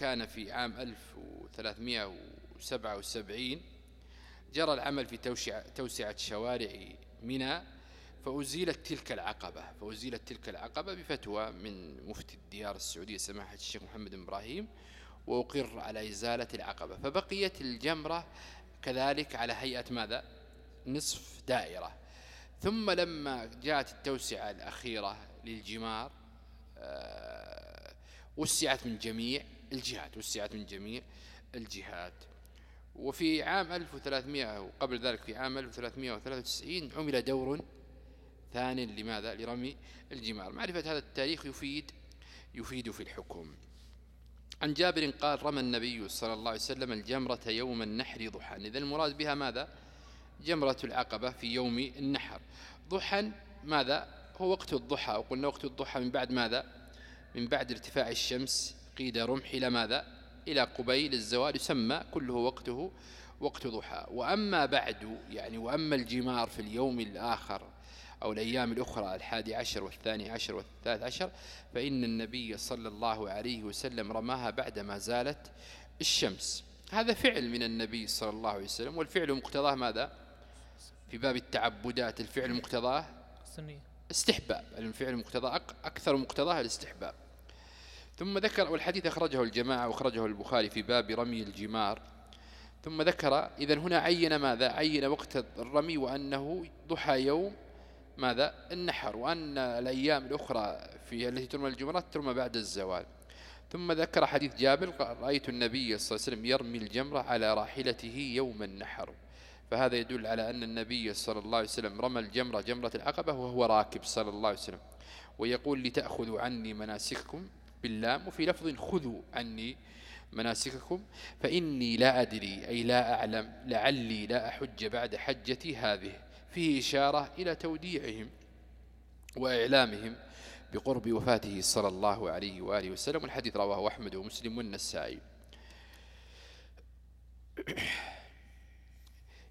كان في عام 1377 جرى العمل في توسعة شوارع منى فأزيلت تلك العقبة فأزيلت تلك العقبة بفتوى من مفتي الديار السعودية سماحة الشيخ محمد إبراهيم وأقر على إزالة العقبة. فبقيت الجمرة كذلك على هيئة ماذا؟ نصف دائرة. ثم لما جاءت التوسعة الأخيرة للجمار آه، وسعت من جميع الجهات وسعت من جميع الجهات. وفي عام 1300 وقبل ذلك في عام 1393 عمل دور ثان لماذا؟ لرمي الجمار. معرفة هذا التاريخ يفيد يفيد في الحكم. عن جابر قال رمى النبي صلى الله عليه وسلم الجمرة يوم النحر ضحى. إذا المراد بها ماذا؟ جمرة العقبة في يوم النحر. ضحى ماذا؟ هو وقت الضحى. وقلنا وقت الضحى من بعد ماذا؟ من بعد ارتفاع الشمس قيد رمح إلى ماذا؟ إلى قبيل الزوال يسمى كله وقته وقت ضحى. وأما بعد يعني وأما الجمار في اليوم الآخر أو الأيام الأخرى الحادي عشر والثاني عشر والثالث عشر فإن النبي صلى الله عليه وسلم رماها بعدما زالت الشمس. هذا فعل من النبي صلى الله عليه وسلم والفعل مقتضاه ماذا؟ في باب التعبدات الفعل مقتضاه استحباب. الفعل مقتضاه أكثر مقتضاه الاستحباب. ثم ذكر والحديث أخرجه الجماعة وأخرجه البخاري في باب رمي الجمار. ثم ذكر إذا هنا عين ماذا؟ عين وقت الرمي وأنه ضحى يوم ماذا؟ النحر وأن الأيام الأخرى في التي ترمى الجمرات ترمى بعد الزوال. ثم ذكر حديث جابر رأيت النبي صلى الله عليه وسلم يرمي الجمرة على راحلته يوم النحر. فهذا يدل على أن النبي صلى الله عليه وسلم رمى الجمرة جمرة العقبة وهو راكب صلى الله عليه وسلم. ويقول لتأخذوا عني مناسككم باللام وفي لفظ خذوا عني مناسككم فإني لا أدري أي لا أعلم لعلي لا أحج بعد حجتي هذه. فيه إشارة إلى توديعهم وإعلامهم بقرب وفاته صلى الله عليه وآله وسلم والحديث رواه أحمد ومسلم والنسائي.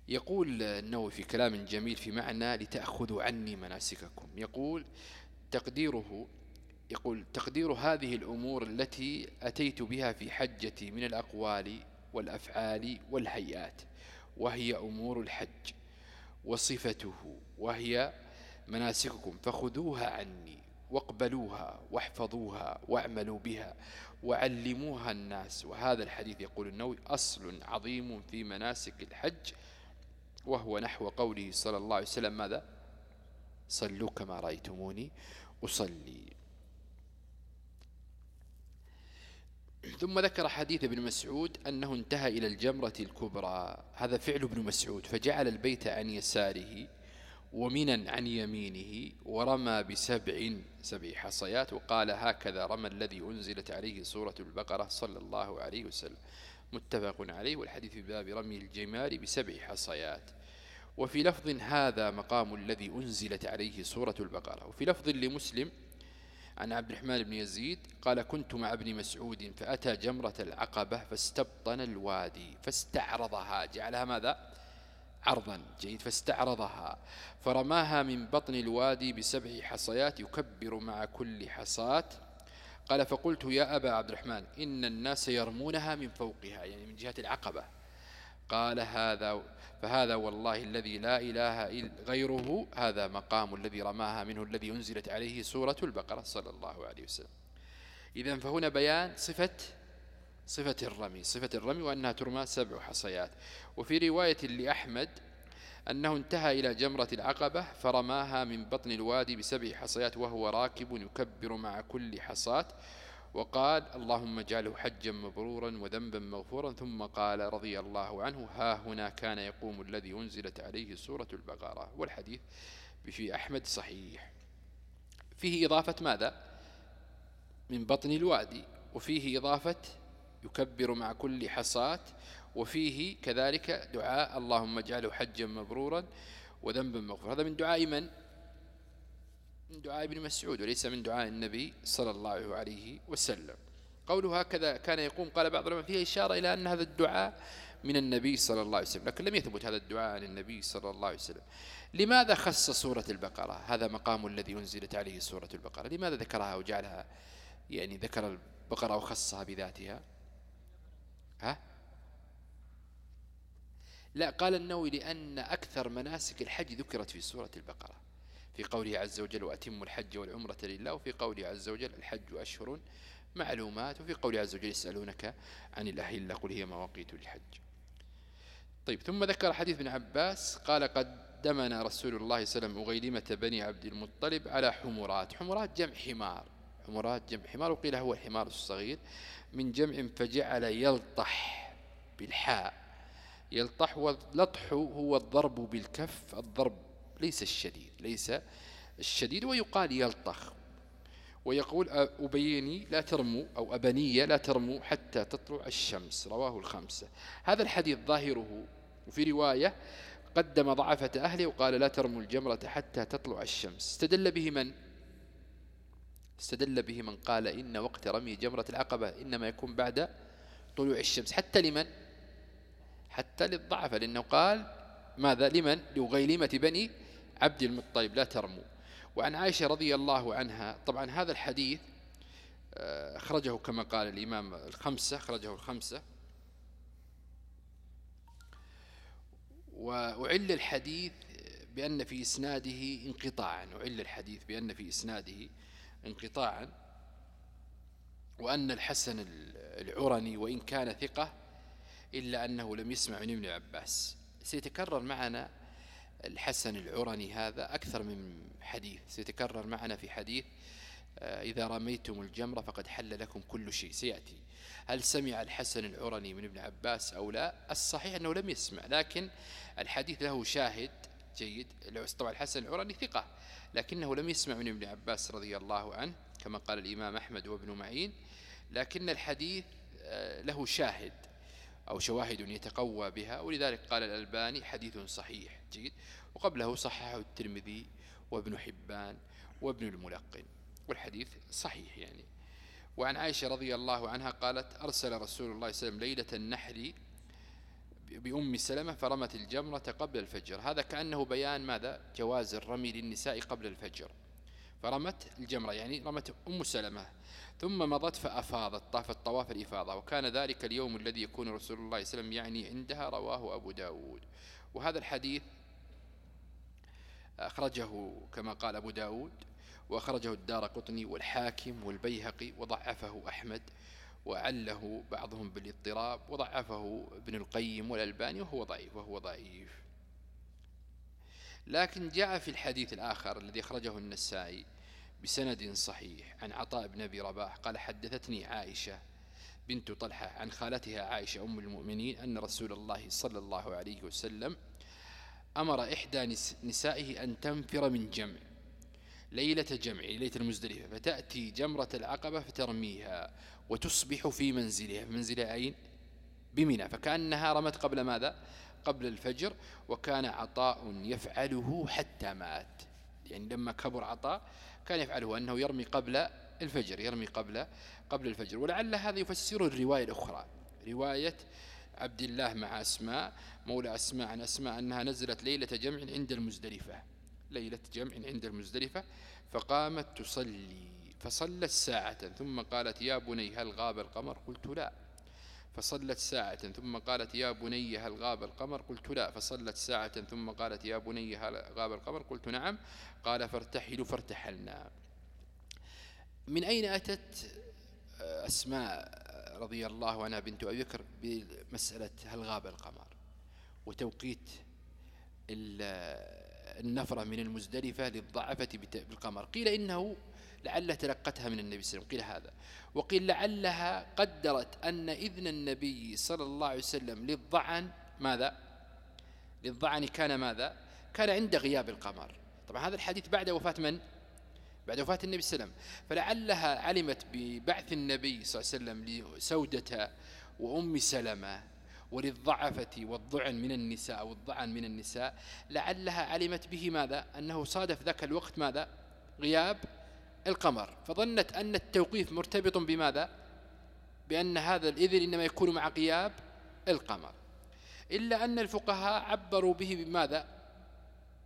يقول النووي في كلام جميل في معنى لتأخذوا عني مناسككم. يقول تقديره يقول تقدير هذه الأمور التي أتيت بها في حجتي من الأقوال والأفعال والهيئات وهي أمور الحج وصفته وهي مناسككم فخذوها عني واقبلوها واحفظوها واعملوا بها وعلموها الناس. وهذا الحديث يقول النووي أصل عظيم في مناسك الحج وهو نحو قوله صلى الله عليه وسلم ماذا؟ صلوا كما رأيتموني أصلي. ثم ذكر حديث ابن مسعود أنه انتهى إلى الجمرة الكبرى. هذا فعل ابن مسعود فجعل البيت عن يساره ومنا عن يمينه ورمى بسبع سبع حصيات وقال هكذا رمى الذي أنزلت عليه سورة البقرة صلى الله عليه وسلم. متفق عليه والحديث في باب رمي الجمار بسبع حصيات. وفي لفظ هذا مقام الذي أنزلت عليه سورة البقرة. وفي لفظ لمسلم عن عبد الرحمن بن يزيد قال كنت مع ابن مسعود فأتى جمرة العقبة فاستبطن الوادي فاستعرضها. جعلها ماذا؟ عرضا جيد فاستعرضها. فرماها من بطن الوادي بسبع حصيات يكبر مع كل حصاة. قال فقلت يا أبا عبد الرحمن إن الناس يرمونها من فوقها يعني من جهة العقبة. قال هذا فهذا والله الذي لا إله غيره هذا مقام الذي رماها منه الذي أنزلت عليه سورة البقرة صلى الله عليه وسلم. إذا فهنا بيان صفة صفة الرمي. صفة الرمي وأنها ترمى سبع حصيات. وفي رواية لأحمد أنه انتهى إلى جمرة العقبة فرماها من بطن الوادي بسبع حصيات وهو راكب يكبر مع كل حصاة وقال اللهم اجعله حجا مبرورا وذنبا مغفورا ثم قال رضي الله عنه ها هنا كان يقوم الذي أنزلت عليه سورة البقرة والحديث في أحمد صحيح. فيه إضافة ماذا? من بطن الوادي وفيه إضافة يكبر مع كل حصاة وفيه كذلك دعاء اللهم اجعله حجا مبرورا وذنبا مغفورا. هذا من دعاء من؟ من دعاء ابن مسعود وليس من دعاء النبي صلى الله عليه وسلم. قوله هكذا كان يقوم قال بعض العلماء فيه إشارة إلى أن هذا الدعاء من النبي صلى الله عليه وسلم لكن لم يثبت هذا الدعاء عن النبي صلى الله عليه وسلم. لماذا خص سورة البقرة؟ هذا مقام الذي أنزلت عليه سورة البقرة. لماذا ذكرها وجعلها يعني ذكر البقرة وخصها بذاتها؟ ها؟ لا قال النووي لأن أكثر مناسك الحج ذكرت في سورة البقرة. في قوله عز وجل وأتم الحج والعمرة لله وفي قوله عز وجل الحج أشهر معلومات وفي قوله عز وجل يسألونك عن الأهلة قل هي مواقيت للحج. طيب ثم ذكر حديث ابن عباس قال قدمنا رسول الله صلى الله عليه وسلم أغيلمة بني عبد المطلب على حمرات. حمرات جمع حمار حمرات جمع حمار وقيل هو الحمار الصغير من جمع فجعل يلطح بالحاء. يلطح واللطح هو الضرب بالكف الضرب ليس الشديد ليس الشديد ويقال يلطخ. ويقول أبيني لا ترموا أو أبنية لا ترموا حتى تطلع الشمس رواه الخمسة. هذا الحديث ظاهره وفي رواية قدم ضعفة أهله وقال لا ترموا الجمرة حتى تطلع الشمس. استدل به من؟ استدل به من قال إن وقت رمي جمرة العقبة إنما يكون بعد طلوع الشمس. حتى لمن؟ حتى للضعفة لأنه قال ماذا؟ لمن؟ لغيلمة بني عبد المطلب لا ترموا وعن عائشة رضي الله عنها طبعا هذا الحديث آه، أخرجه كما قال الإمام الخمسة أخرجه الخمسة. وعل الحديث بأن في إسناده انقطاعا وعل الحديث بأن في إسناده انقطاعا. وأن الحسن العرني وإن كان ثقة إلا أنه لم يسمع من ابن عباس. سيتكرر معنا الحسن العرني هذا أكثر من حديث سيتكرر معنا في حديث آه، إذا رميتم الجمرة فقد حل لكم كل شيء سيأتي. هل سمع الحسن العرني من ابن عباس أو لا؟ الصحيح أنه لم يسمع لكن الحديث له شاهد جيد. طبعا الحسن العرني ثقة لكنه لم يسمع من ابن عباس رضي الله عنه كما قال الإمام أحمد وابن معين. لكن الحديث آه، له شاهد. أو شواهد يتقوى بها. ولذلك قال الألباني حديث صحيح جيد. وقبله صححه الترمذي وابن حبان وابن الملقن. والحديث صحيح يعني. وعن عائشة رضي الله عنها قالت أرسل رسول الله صلى الله عليه وسلم ليلة النحر بأم سلمة فرمت الجمرة قبل الفجر. هذا كأنه بيان ماذا؟ جواز الرمي للنساء قبل الفجر. فرمت الجمرة يعني رمت أم سلمة. ثم مضت فأفاضت طافت طواف الإفاضة وكان ذلك اليوم الذي يكون رسول الله صلى الله عليه وسلم يعني عندها رواه أبو داود. وهذا الحديث أخرجه كما قال أبو داود وأخرجه الدار قطني والحاكم والبيهقي وضعفه أحمد وعله بعضهم بالإضطراب وضعفه ابن القيم والألباني وهو ضعيف وهو ضعيف. لكن جاء في الحديث الآخر الذي أخرجه النسائي بسند صحيح عن عطاء بن أبي رباح قال حدثتني عائشة بنت طلحة عن خالتها عائشة أم المؤمنين أن رسول الله صلى الله عليه وسلم أمر إحدى نسائه أن تنفر من جمع ليلة جمع ليلة المزدلفة فتأتي جمرة العقبة فترميها وتصبح في منزلها في منزلها أين؟ بمنى فكأنها رمت قبل ماذا؟ قبل الفجر وكان عطاء يفعله حتى مات. يعني لما كبر عطاء كان يفعله أنه يرمي قبل الفجر يرمي قبل قبل الفجر. ولعل هذا يفسر الرواية الأخرى. رواية عبد الله مع أسماء مولى أسماء عن أسماء أنها نزلت ليلة جمع عند المزدلفة. ليلة جمع عند المزدلفة فقامت تصلي فصلت ساعة ثم قالت يا بني هل غاب القمر؟ قلت لا. فصلت ساعة ثم قالت يا بني هل غاب القمر؟ قلت لا. فصلت ساعة ثم قالت يا بني هل غاب القمر؟ قلت نعم. قال فارتحلوا فارتحلنا. من أين أتت أسماء رضي الله عنها بنت أبي بكر بمسألة هل غاب القمر؟ وتوقيت النفرة من المزدلفة للضعفة بالقمر. قيل إنه لعل تلقتها من النبي صلى الله عليه وسلم. قيل هذا. وقيل لعلها قدرت أن إذن النبي صلى الله عليه وسلم للضعن ماذا؟ للضعن كان ماذا؟ كان عند غياب القمر. طبعا هذا الحديث بعد وفاة من؟ بعد وفاة النبي صلى الله عليه وسلم. فلعلها علمت ببعث النبي صلى الله عليه وسلم لسودة وأم سلمة وللضعفة والضعن من النساء والضعن من النساء. لعلها علمت به ماذا؟ أنه صادف ذاك الوقت ماذا؟ غياب القمر. فظنت أن التوقيف مرتبط بماذا؟ بأن هذا الإذن إنما يكون مع غياب القمر. إلا أن الفقهاء عبروا به بماذا؟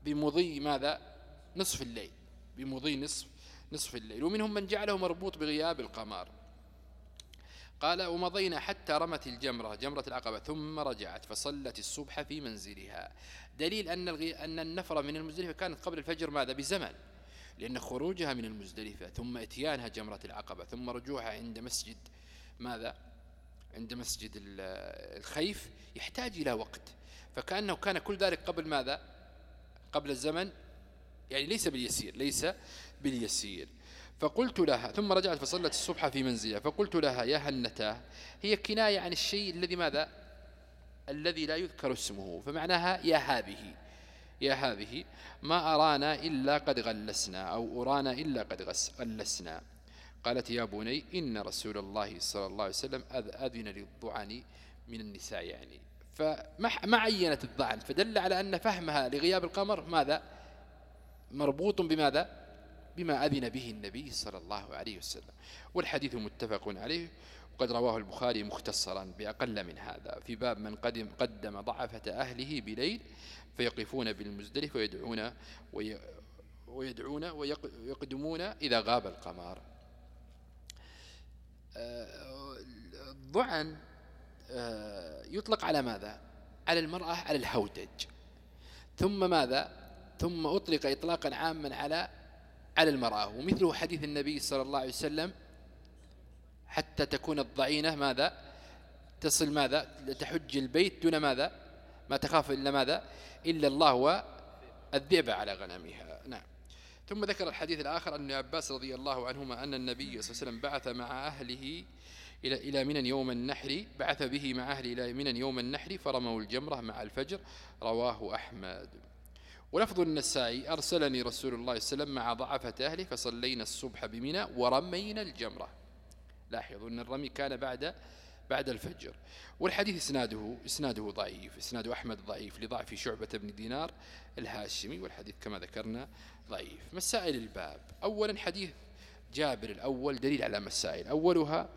بمضي ماذا؟ نصف الليل. بمضي نصف نصف الليل. ومنهم من جعله مربوط بغياب القمر. قال ومضينا حتى رمت الجمرة جمرة العقبة ثم رجعت فصلت الصبح في منزلها. دليل أن أن النفر من المزدلفة كانت قبل الفجر ماذا؟ بزمن. لأن خروجها من المزدلفة ثم إتيانها جمرة العقبة ثم رجوعها عند مسجد ماذا؟ عند مسجد الخيف يحتاج إلى وقت. فكأنه كان كل ذلك قبل ماذا؟ قبل الزمن يعني ليس باليسير ليس باليسير. فقلت لها ثم رجعت فصلت الصبح في منزلها فقلت لها يا هنتاه هي كناية عن الشيء الذي ماذا؟ الذي لا يذكر اسمه فمعناها يا هذه. يا هذه ما أرانا إلا قد غلسنا أو أرانا إلا قد غلسنا. قالت يا بني إن رسول الله صلى الله عليه وسلم أذن للضعن من النساء يعني. فما عينت الضعن فدل على أن فهمها لغياب القمر ماذا؟ مربوط بماذا؟ بما أذن به النبي صلى الله عليه وسلم. والحديث متفق عليه. وقد رواه البخاري مختصرا بأقل من هذا. في باب من قدم, قدم ضعفة أهله بليل فيقفون بالمزدلف ويدعون ويدعون ويقدمون إذا غاب القمر. الضعن آه، يطلق على ماذا؟ على المرأة على الهودج ثم ماذا؟ ثم أطلق إطلاقا عاما على على المرأة. ومثله حديث النبي صلى الله عليه وسلم حتى تكون الضعينة ماذا؟ تصل ماذا؟ تحج البيت دون ماذا؟ ما تخاف إلا ماذا؟ إلا الله والذئب على غنمها. نعم. ثم ذكر الحديث الآخر أن عباس رضي الله عنهما أن النبي صلى الله عليه وسلم بعث مع أهله إلى إلى من يوم النحر بعث به مع أهله إلى من يوم النحر فرموا الجمرة مع الفجر رواه أحمد. ولفظ النسائي أرسلني رسول الله صلى الله عليه وسلم مع ضعفة أهله فصلينا الصبح بمنى ورمينا الجمرة. لاحظوا أن الرمي كان بعد بعد الفجر. والحديث إسناده إسناده ضعيف إسناد أحمد ضعيف لضعف شعبة بن دينار الهاشمي والحديث كما ذكرنا ضعيف. مسائل الباب. أولا حديث جابر الأول دليل على مسائل. أولها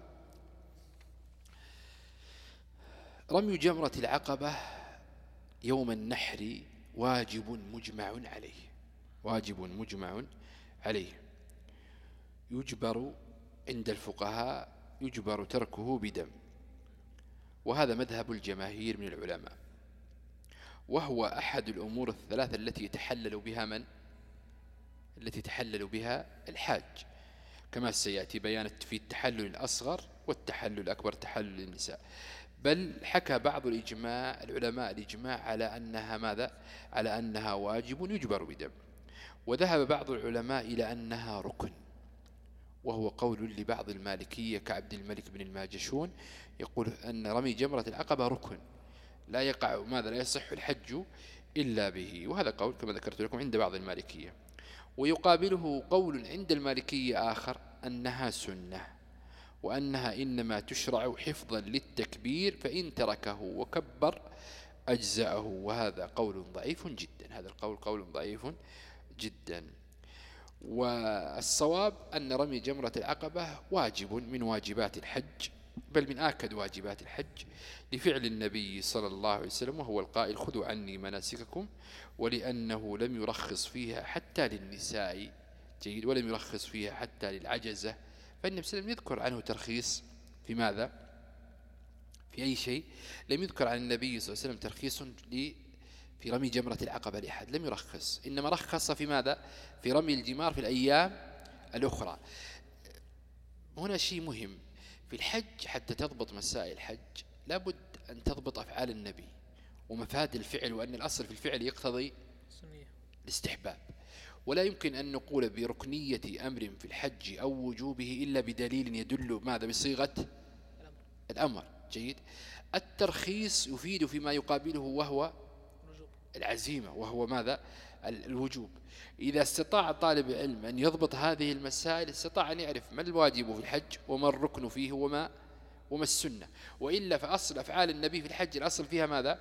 رمي جمرة العقبة يوم النحر واجب مجمع عليه. واجب مجمع عليه. يجبر عند الفقهاء يجبر تركه بدم. وهذا مذهب الجماهير من العلماء. وهو أحد الأمور الثلاثة التي يتحلل بها من؟ التي يتحلل بها الحاج. كما سيأتي بيان في التحلل الأصغر والتحلل الأكبر تحلل النساء. بل حكى بعض الإجماع العلماء الإجماع على أنها ماذا؟ على أنها واجب يجبر بدم. وذهب بعض العلماء إلى أنها ركن. وهو قول لبعض المالكية كعبد الملك بن الماجشون يقول أن رمي جمرة العقبة ركن لا يقع ماذا لا يصح الحج إلا به. وهذا قول كما ذكرت لكم عند بعض المالكية. ويقابله قول عند المالكية آخر أنها سنة وأنها إنما تشرع حفظا للتكبير فإن تركه وكبر أجزأه. وهذا قول ضعيف جدا هذا القول قول ضعيف جدا. والصواب أن رمي جمرة العقبة واجب من واجبات الحج بل من آكد واجبات الحج لفعل النبي صلى الله عليه وسلم وهو القائل خذوا عني مناسككم ولأنه لم يرخص فيها حتى للنساء جيد ولم يرخص فيها حتى للعجزة. فالنبي صلى الله عليه وسلم يذكر عنه ترخيص في ماذا؟ في أي شيء؟ لم يذكر عن النبي صلى الله عليه وسلم ترخيص في رمي جمرة العقبة لأحد. لم يرخص. إنما رخص في ماذا؟ في رمي الجمار في الأيام الأخرى. هنا شيء مهم. في الحج حتى تضبط مسائل الحج لابد أن تضبط أفعال النبي ومفاد الفعل وأن الأصل في الفعل يقتضي الاستحباب. ولا يمكن أن نقول بركنية أمر في الحج أو وجوبه إلا بدليل يدل ماذا؟ بصيغة الأمر. جيد. الترخيص يفيد فيما يقابله وهو العزيمة وهو ماذا؟ الوجوب. إذا استطاع طالب العلم أن يضبط هذه المسائل استطاع أن يعرف ما الواجب في الحج وما الركن فيه وما وما السنة. وإلا فأصل أفعال النبي في الحج الأصل فيها ماذا؟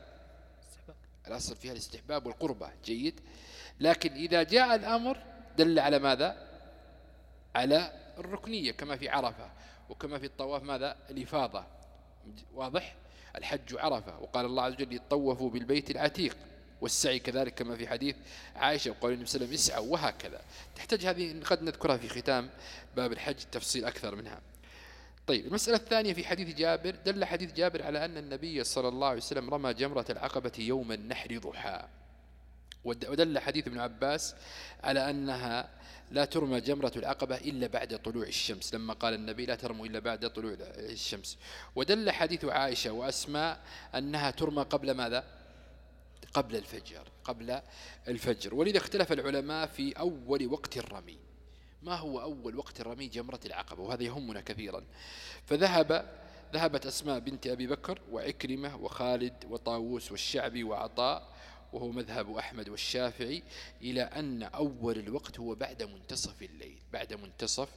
الأصل فيها الاستحباب والقربة. جيد. لكن إذا جاء الأمر دل على ماذا؟ على الركنية كما في عرفة وكما في الطواف ماذا؟ الإفاضة. واضح؟ الحج عرفة. وقال الله عز وجل يطوفوا بالبيت العتيق. والسعي كذلك كما في حديث عائشة وقال النبي صلى الله عليه وسلم اسعوا وهكذا. تحتاج هذه قد نذكرها في ختام باب الحج تفصيل أكثر منها. طيب المسألة الثانية في حديث جابر دل حديث جابر على أن النبي صلى الله عليه وسلم رمى جمرة العقبة يوم النحر ضحى. ودل حديث ابن عباس على أنها لا ترمى جمرة العقبة إلا بعد طلوع الشمس لما قال النبي لا ترموا إلا بعد طلوع الشمس. ودل حديث عائشة وأسماء أنها ترمى قبل ماذا؟ قبل الفجر قبل الفجر. ولذا اختلف العلماء في أول وقت الرمي. ما هو أول وقت الرمي؟ جمرة العقبة وهذا يهمنا كثيرا. فذهب ذهبت أسماء بنت أبي بكر وعكرمة وخالد وطاووس والشعبي وعطاء وهو مذهب أحمد والشافعي إلى أن أول الوقت هو بعد منتصف الليل بعد منتصف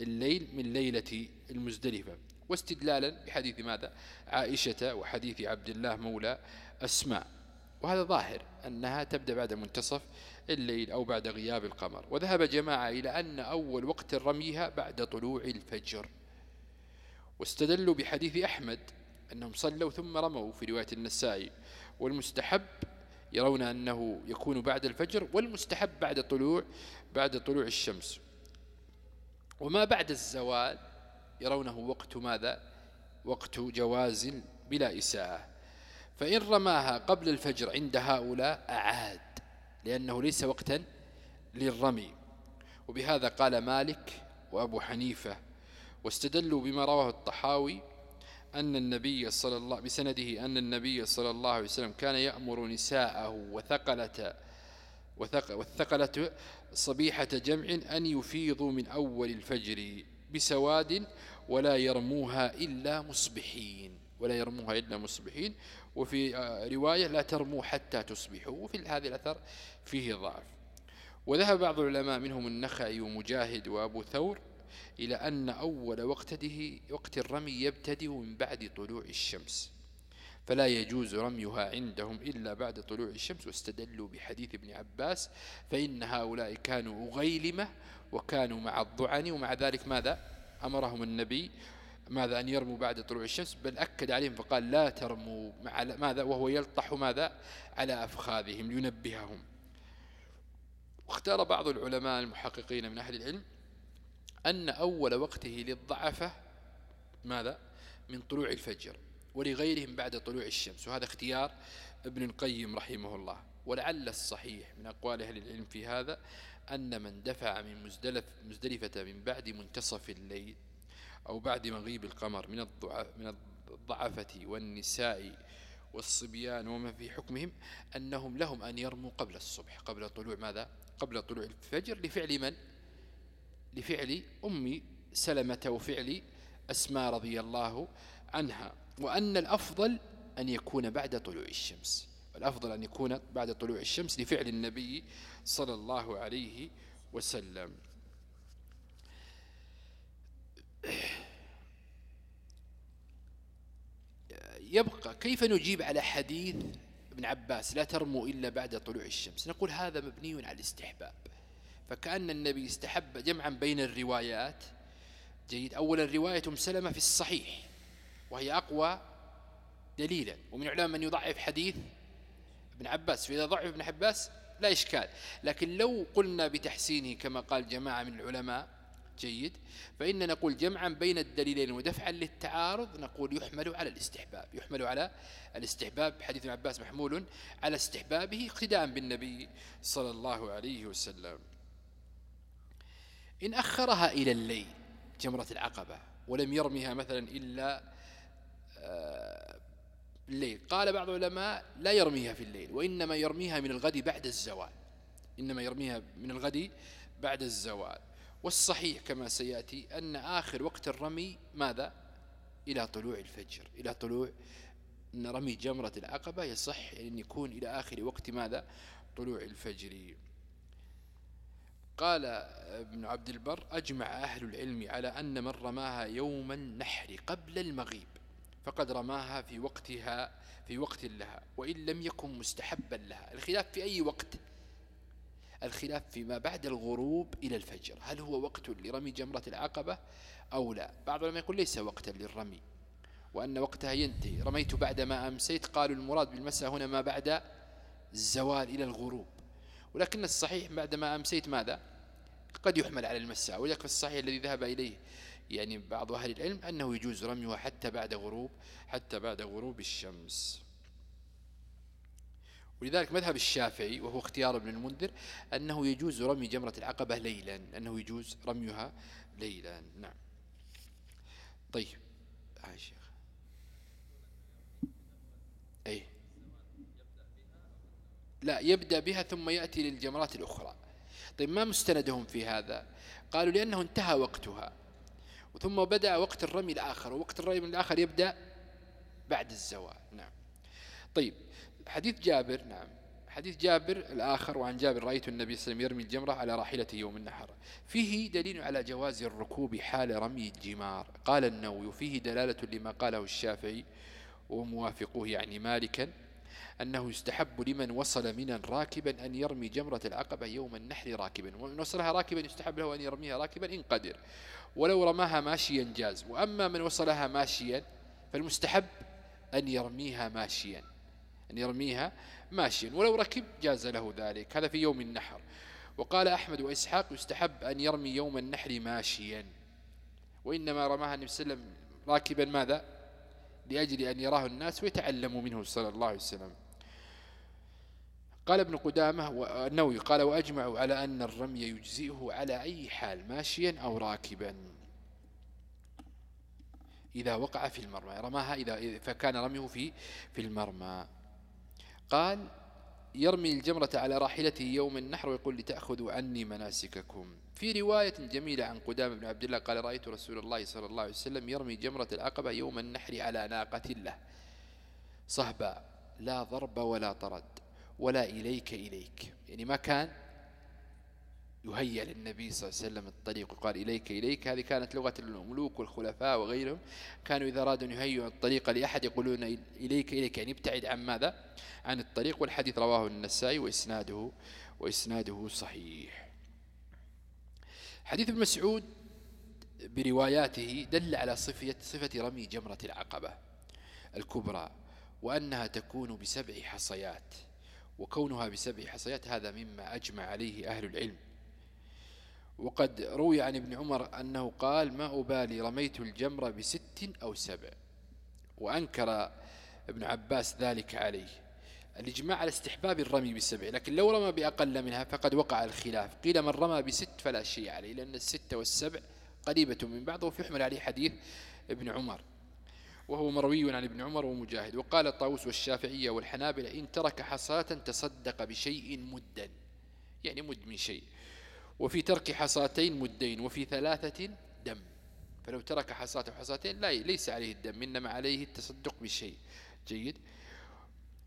الليل من ليلة المزدلفة. واستدلالا بحديث ماذا؟ عائشة وحديث عبد الله مولى أسماء. وهذا ظاهر أنها تبدأ بعد منتصف الليل أو بعد غياب القمر وذهب جماعة إلى أن أول وقت رميها بعد طلوع الفجر. واستدلوا بحديث أحمد أنهم صلوا ثم رموا في رواية النسائي والمستحب يرون أنه يكون بعد الفجر والمستحب بعد طلوع بعد طلوع الشمس. وما بعد الزوال يرونه وقت ماذا؟ وقت جواز بلا إساءة. فإن رماها قبل الفجر عند هؤلاء أعاد لأنه ليس وقتا للرمي. وبهذا قال مالك وأبو حنيفة واستدلوا بما رواه الطحاوي أن النبي صلى الله بسنده أن النبي صلى الله عليه وسلم كان يأمر نساءه وثقلة والثقلة صبيحة جمع أن يفيضوا من أول الفجر بسواد ولا يرموها إلا مصبحين. ولا يرموها إلا مصبحين وفي رواية لا ترموا حتى تصبحوا وفي هذه الأثر فيه ضعف. وذهب بعض العلماء منهم النخعي ومجاهد وأبو ثور إلى أن أول وقته وقت الرمي يبتدئ من بعد طلوع الشمس فلا يجوز رميها عندهم إلا بعد طلوع الشمس. واستدلوا بحديث ابن عباس فإن هؤلاء كانوا أغيلمة وكانوا مع الضعن ومع ذلك ماذا؟ أمرهم النبي ماذا أن يرموا بعد طلوع الشمس؟ بل أكد عليهم فقال لا ترموا مع ماذا؟ وهو يلطح ماذا؟ على أفخاذهم لينبههم. واختار بعض العلماء المحققين من أهل العلم أن أول وقته للضعفة ماذا؟ من طلوع الفجر ولغيرهم بعد طلوع الشمس. وهذا اختيار ابن القيم رحمه الله. ولعل الصحيح من أقوال أهل العلم في هذا أن من دفع من مزدلف مزدلفة من بعد منتصف الليل أو بعد مغيب القمر من من الضعفة والنساء والصبيان وما في حكمهم أنهم لهم أن يرموا قبل الصبح. قبل طلوع ماذا؟ قبل طلوع الفجر لفعل من؟ لفعل أم سلمة وفعل أسماء رضي الله عنها. وأن الأفضل أن يكون بعد طلوع الشمس. الأفضل أن يكون بعد طلوع الشمس لفعل النبي صلى الله عليه وسلم. يبقى كيف نجيب على حديث ابن عباس لا ترموا إلا بعد طلوع الشمس؟ نقول هذا مبني على الاستحباب. فكأن النبي استحب جمعا بين الروايات. جيد. أولا رواية أم سلمة في الصحيح وهي أقوى دليلا. ومن علماء من يضعف حديث ابن عباس. فإذا ضعف ابن عباس لا إشكال. لكن لو قلنا بتحسينه كما قال جماعة من العلماء جيد. فإن نقول جمعا بين الدليلين ودفعا للتعارض نقول يحمل على الاستحباب يحمل على الاستحباب حديث ابن عباس محمول على استحبابه اقتداء بالنبي صلى الله عليه وسلم. إن أخرها إلى الليل جمرة العقبة ولم يرمها مثلا إلا آه، الليل. قال بعض العلماء لا يرميها في الليل وإنما يرميها من الغد بعد الزوال. إنما يرميها من الغد بعد الزوال. والصحيح كما سيأتي أن آخر وقت الرمي ماذا؟ إلى طلوع الفجر إلى طلوع أن رمي جمرة العقبة يصح أن يكون إلى آخر وقت ماذا؟ طلوع الفجر. قال ابن عبد البر أجمع أهل العلم على أن من رماها يوم النحر قبل المغيب فقد رماها في وقتها في وقت لها وإن لم يكن مستحبا لها. الخلاف في أي وقت؟ الخلاف فيما بعد الغروب إلى الفجر. هل هو وقت لرمي جمرة العقبة أو لا؟ بعض العلماء يقول ليس وقتا للرمي وأن وقتها ينتهي. رميت بعد ما أمسيت قالوا المراد بالمساء هنا ما بعد الزوال إلى الغروب. ولكن الصحيح بعد ما أمسيت ماذا؟ قد يحمل على المساء. في الصحيح الذي ذهب إليه يعني بعض أهل العلم أنه يجوز رميها حتى بعد غروب حتى بعد غروب الشمس. ولذلك مذهب الشافعي وهو اختيار ابن المنذر أنه يجوز رمي جمرة العقبة ليلا أنه يجوز رميها ليلا. نعم. طيب. هاي شيخ. أي. لا يبدأ بها ثم يأتي للجمرات الأخرى. طيب ما مستندهم في هذا؟ قالوا لأنه انتهى وقتها ثم بدأ وقت الرمي الآخر ووقت الرمي الآخر يبدأ بعد الزوال نعم. طيب. حديث جابر نعم. حديث جابر الآخر وعن جابر رأيت النبي صلى الله عليه وسلم يرمي الجمرة على راحلته يوم النحر. فيه دليل على جواز الركوب حال رمي الجمار. قال النووي وفيه دلالة لما قاله الشافعي وموافقوه يعني مالكا أنه يستحب لمن وصل منا راكبا أن يرمي جمرة العقبة يوم النحر راكبا. ومن وصلها راكبا يستحب له أن يرميها راكبا إن قدر. ولو رماها ماشيا جاز. وأما من وصلها ماشيا فالمستحب أن يرميها ماشيا. أن يرميها ماشيا ولو ركب جاز له ذلك. هذا في يوم النحر. وقال أحمد وإسحاق يستحب أن يرمي يوم النحر ماشيا. وإنما رماها النبي صلى الله عليه وسلم راكبا ماذا؟ لأجل أن يراه الناس ويتعلموا منه صلى الله عليه وسلم. قال ابن قدامة والنووي قال وأجمعوا على أن الرمي يجزئه على أي حال ماشيا أو راكبا. إذا وقع في المرمى رماها إذا فكان رميه في في المرمى. قال يرمي الجمرة على راحلته يوم النحر ويقول لتأخذوا عني مناسككم. في رواية جميلة عن قدام بن عبد الله قال رأيت رسول الله صلى الله عليه وسلم يرمي جمرة العقبة يوم النحر على ناقة له. صهبا لا ضرب ولا طرد ولا إليك إليك. يعني ما كان يهيأ للنبي صلى الله عليه وسلم الطريق وقال إليك إليك. هذه كانت لغة الملوك والخلفاء وغيرهم. كانوا إذا أرادوا أن يهيئوا الطريق لأحد يقولون إليك إليك. يعني ابتعد عن ماذا؟ عن الطريق. والحديث رواه النسائي وإسناده وإسناده صحيح. حديث ابن مسعود برواياته دل على صفة, صفة رمي جمرة العقبة الكبرى وأنها تكون بسبع حصيات وكونها بسبع حصيات هذا مما أجمع عليه أهل العلم. وقد روي عن ابن عمر أنه قال ما أبالي رميت الجمرة بست أو سبع وأنكر ابن عباس ذلك عليه. الإجماع على استحباب الرمي بسبع لكن لو رمى بأقل منها فقد وقع الخلاف. قيل من رمى بست فلا شيء عليه لأن الستة والسبع قريبة من بعض وفي يحمل عليه حديث ابن عمر. وهو مروي عن ابن عمر ومجاهد. وقال الطاووس والشافعية والحنابلة إن ترك حصاة تصدق بشيء مدا يعني مد من شيء. وفي ترك حصاتين مدين وفي ثلاثة دم. فلو ترك حصاة وحصاتين لا ليس عليه الدم إنما عليه التصدق بشيء جيد.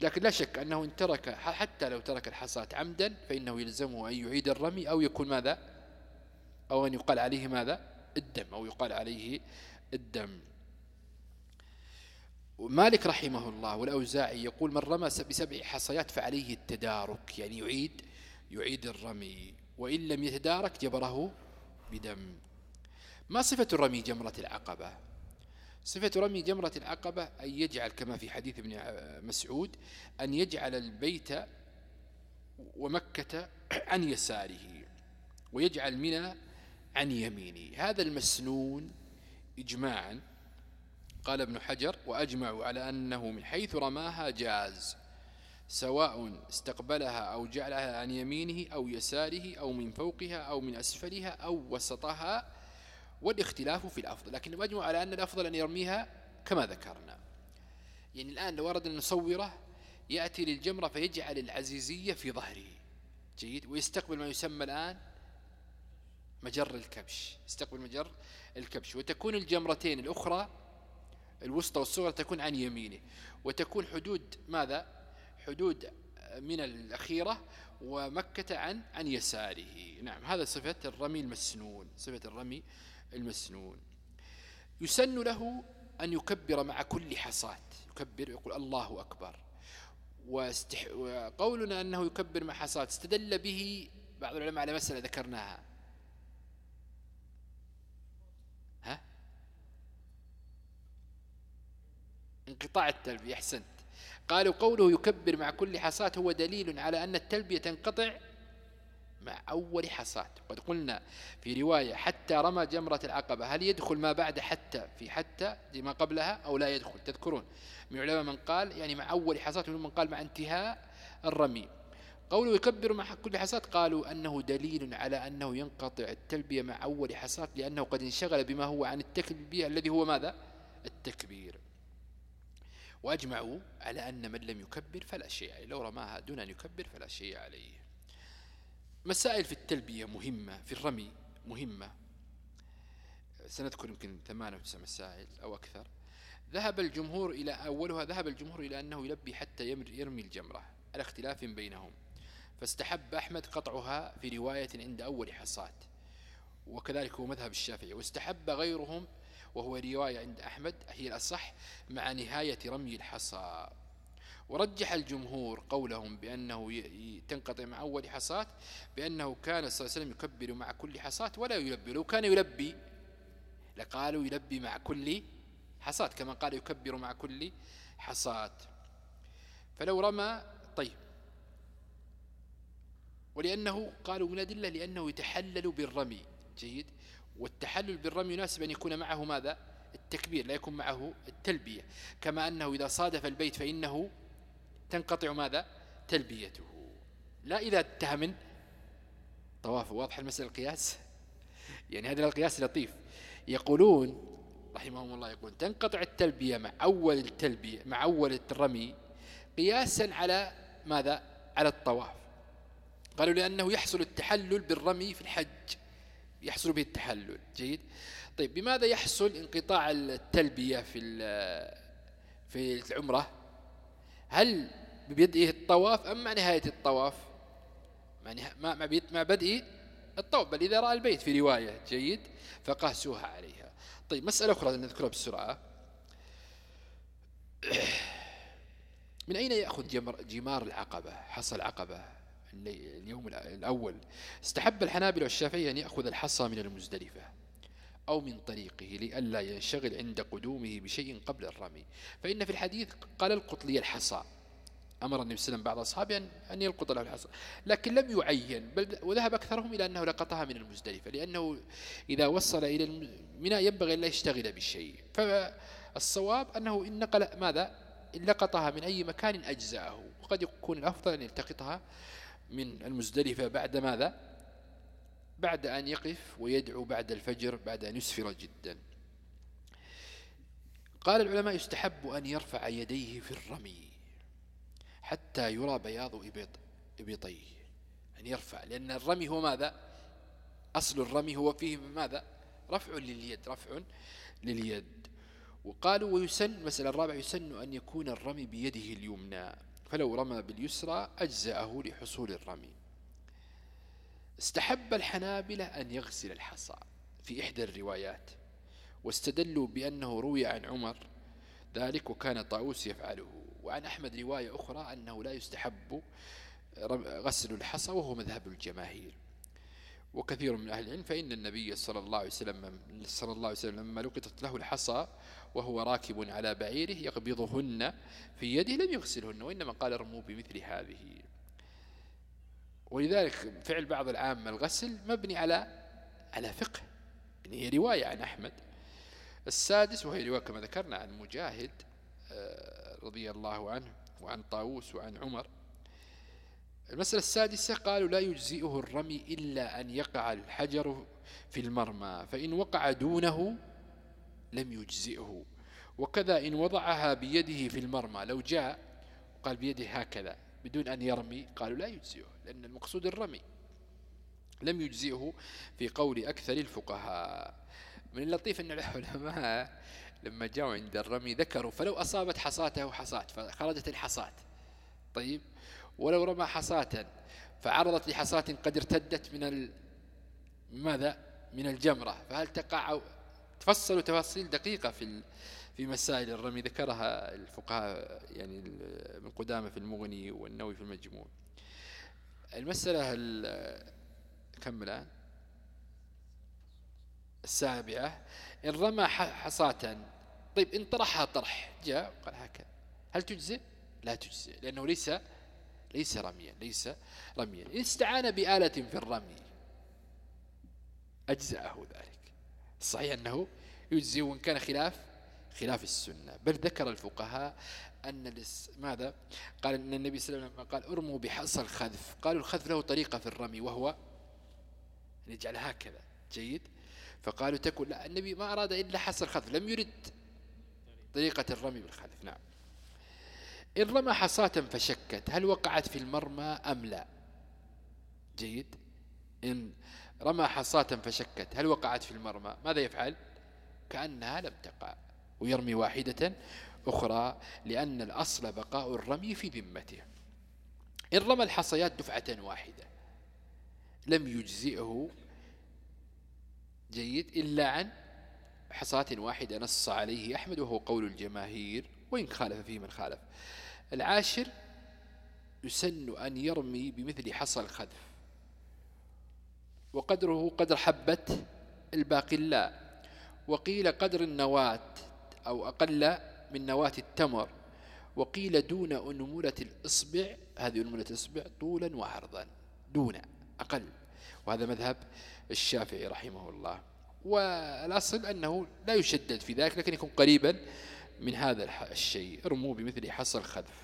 لكن لا شك أنه إن ترك حتى لو ترك الحصاة عمدا فإنه يلزمه أن يعيد الرمي أو يكون ماذا؟ أو أن يقال عليه ماذا؟ الدم أو يقال عليه الدم. مالك رحمه الله والأوزاعي يقول من رمى بسبع حصيات فعليه التدارك. يعني يعيد يعيد الرمي. وإن لم يتدارك جبره بدم. ما صفة رمي جمرة العقبة؟ صفة رمي جمرة العقبة أن يجعل كما في حديث ابن مسعود أن يجعل البيت ومكة عن يساره ويجعل منى عن يمينه. هذا المسنون إجماعا. قال ابن حجر وأجمعوا على أنه من حيث رماها جاز. سواء استقبلها أو جعلها عن يمينه أو يساره أو من فوقها أو من أسفلها أو وسطها والاختلاف في الأفضل. لكن مجموع على أن الأفضل أن يرميها كما ذكرنا. يعني الآن لو أردنا نصوره يأتي للجمرة فيجعل العزيزية في ظهره. جيد. ويستقبل ما يسمى الآن مجر الكبش. يستقبل مجر الكبش. وتكون الجمرتين الأخرى الوسطى والصغرى تكون عن يمينه. وتكون حدود ماذا؟ حدود من الأخيرة ومكة عن عن يساره. نعم هذا صفة الرمي المسنون صفة الرمي المسنون. يسن له أن يكبر مع كل حصاة. يكبر يقول الله أكبر. واستح... وقولنا أنه يكبر مع حصاة. استدل به بعض العلماء على مسألة ذكرناها. ها؟ انقطاع التلبية أحسنت. قالوا قوله يكبر مع كل حصاة هو دليل على أن التلبية تنقطع مع أول حصاة. قد قلنا في رواية حتى رمى جمرة العقبة. هل يدخل ما بعد حتى في حتى ما قبلها أو لا يدخل؟ تذكرون من علماء من قال يعني مع أول حصاة ومن قال مع انتهاء الرمي. قوله يكبر مع كل حصاة قالوا أنه دليل على أنه ينقطع التلبية مع أول حصاة لأنه قد انشغل بما هو عن التلبية الذي هو ماذا؟ التكبير. وأجمعوا على أن من لم يكبر فلا شيء عليه. لو رماها دون أن يكبر فلا شيء عليه. مسائل في التلبية مهمة في الرمي مهمة. سنذكر يمكن ثمان أو تسع مسائل أو أكثر. ذهب الجمهور إلى أولها ذهب الجمهور إلى أنه يلبي حتى يرمي الجمرة. على اختلاف بينهم. فاستحب أحمد قطعها في رواية عند أول حصات. وكذلك هو مذهب الشافعي. واستحب غيرهم وهو رواية عند أحمد هي الأصح مع نهاية رمي الحصى. ورجح الجمهور قولهم بأنه تنقطع مع أول حصات بأنه كان صلى الله عليه وسلم يكبر مع كل حصات ولا يلبي. لو كان يلبي لقالوا يلبي مع كل حصات كما قال يكبر مع كل حصات فلو رمى طيب. ولأنه قالوا من أدلة لأنه يتحلل بالرمي. جيد. والتحلل بالرمي يناسب أن يكون معه ماذا؟ التكبير لا يكون معه التلبية. كما أنه إذا صادف البيت فإنه تنقطع ماذا؟ تلبيته. لا إذا انتهى من طوافه واضح المسألة القياس؟ يعني هذا القياس لطيف. يقولون رحمهم الله يقول تنقطع التلبية مع أول التلبية مع أول الرمي قياسا على ماذا؟ على الطواف. قالوا لأنه يحصل التحلل بالرمي في الحج. يحصل به التحلل. جيد؟ طيب بماذا يحصل انقطاع التلبية في في العمرة؟ هل ببدء الطواف أم مع نهاية الطواف؟ مع مع بدء الطواف بل إذا رأى البيت في رواية. جيد؟ فقاسوها عليها. طيب مسألة أخرى نذكرها بسرعة. من أين يأخذ جمار العقبة؟ حصى العقبة اليوم الأول استحب الحنابلة والشافعية أن يأخذ الحصى من المزدلفة أو من طريقه لئلا ينشغل عند قدومه بشيء قبل الرمي. فإن في الحديث قال القط لي الحصى. أمر النبي صلى الله عليه وسلم بعض أصحابه أن يلقط له الحصى. لكن لم يعين بل وذهب أكثرهم إلى أنه لقطها من المزدلفة لأنه إذا وصل إلى الميناء ينبغي لا يشتغل بالشيء فالصواب أنه إن نقل ماذا؟ إن لقطها من أي مكان أجزاءه وقد يكون الأفضل أن يلتقطها من المزدلفة بعد ماذا؟ بعد أن يقف ويدعو بعد الفجر بعد أن يسفر جدا. قال العلماء يستحب أن يرفع يديه في الرمي حتى يرى بياض إبطيه. أن يرفع لأن الرمي هو ماذا؟ أصل الرمي هو فيه ماذا؟ رفع لليد رفع لليد. وقالوا ويسن المسألة الرابعة يسن أن يكون الرمي بيده اليمنى. فلو رمى باليسرى أجزأه لحصول الرمي. استحب الحنابلة أن يغسل الحصى. في إحدى الروايات واستدلوا بأنه روي عن عمر ذلك وكان طاووس يفعله. وعن أحمد رواية أخرى أنه لا يستحب غسل الحصى وهو مذهب الجماهير. وكثير من أهل العلم فإن النبي صلى الله عليه وسلم صلى الله عليه وسلم لما لقطت له الحصى وهو راكب على بعيره يقبضهن في يده لم يغسلهن وإنما قال ارموا بمثل هذه. ولذلك فعل بعض العامة الغسل مبني على على فقه. يعني هي رواية عن أحمد. السادس وهي رواية كما ذكرنا عن مجاهد آه، رضي الله عنه وعن طاووس وعن عمر. المسألة السادسة قالوا لا يجزئه الرمي إلا أن يقع الحجر في المرمى فإن وقع دونه لم يجزئه. وكذا إن وضعها بيده في المرمى لو جاء قال بيده هكذا بدون أن يرمي قالوا لا يجزئه لأن المقصود الرمي. لم يجزئه في قول أكثر الفقهاء. من اللطيف أن العلماء لما جاءوا عند الرمي ذكروا فلو أصابت حصاته حصات فخرجت الحصات طيب؟ ولو رمى حصاة فعرضت لحصاة قد ارتدت من. ماذا؟ من الجمرة. فهل تقع تفصلوا تفاصيل دقيقة في في مسائل الرمي؟ ذكرها الفقهاء يعني من قدامى في المغني والنووي في المجموع. المسألة كم الآن السابعة إن رمى حصاة. طيب إن طرحها طرح جاء قال هكذا. هل تجزئ؟ لا تجزئ لأنه ليس ليس رميا ليس رميا. إن استعان بآلة في الرمي أجزأه ذلك. الصحيح أنه يجزي وإن كان خلاف خلاف السنة. بل ذكر الفقهاء أن ماذا؟ قال أن النبي صلى الله عليه وسلم قال ارموا بحصى الخذف. قالوا الخذف له طريقة في الرمي وهو نجعل هكذا. جيد؟ فقالوا تكون لا النبي ما أراد إلا حصى الخذف. لم يرد طريقة الرمي بالخذف. نعم. إن رمى حصاة فشكت هل وقعت في المرمى أم لا؟ جيد. إن رمى حصاة فشكت هل وقعت في المرمى؟ ماذا يفعل؟ كأنها لم تقع ويرمي واحدة أخرى لأن الأصل بقاء الرمي في ذمته. إن رمى الحصيات دفعة واحدة لم يجزئه. جيد. إلا عن حصاة واحدة نص عليه أحمد وهو قول الجماهير وإن خالف فيه من خالف. العاشر يسن أن يرمي بمثل حصى الخذف وقدره قدر حبة الباقلاء وقيل قدر النواة أو أقل من نواة التمر. وقيل دون أنملة الإصبع هذه أنملة الإصبع طولا وعرضا. دون أقل. وهذا مذهب الشافعي رحمه الله. والأصل أنه لا يشدد في ذلك لكن يكون قريبا من هذا الشيء. ارموا بمثل حصى الخذف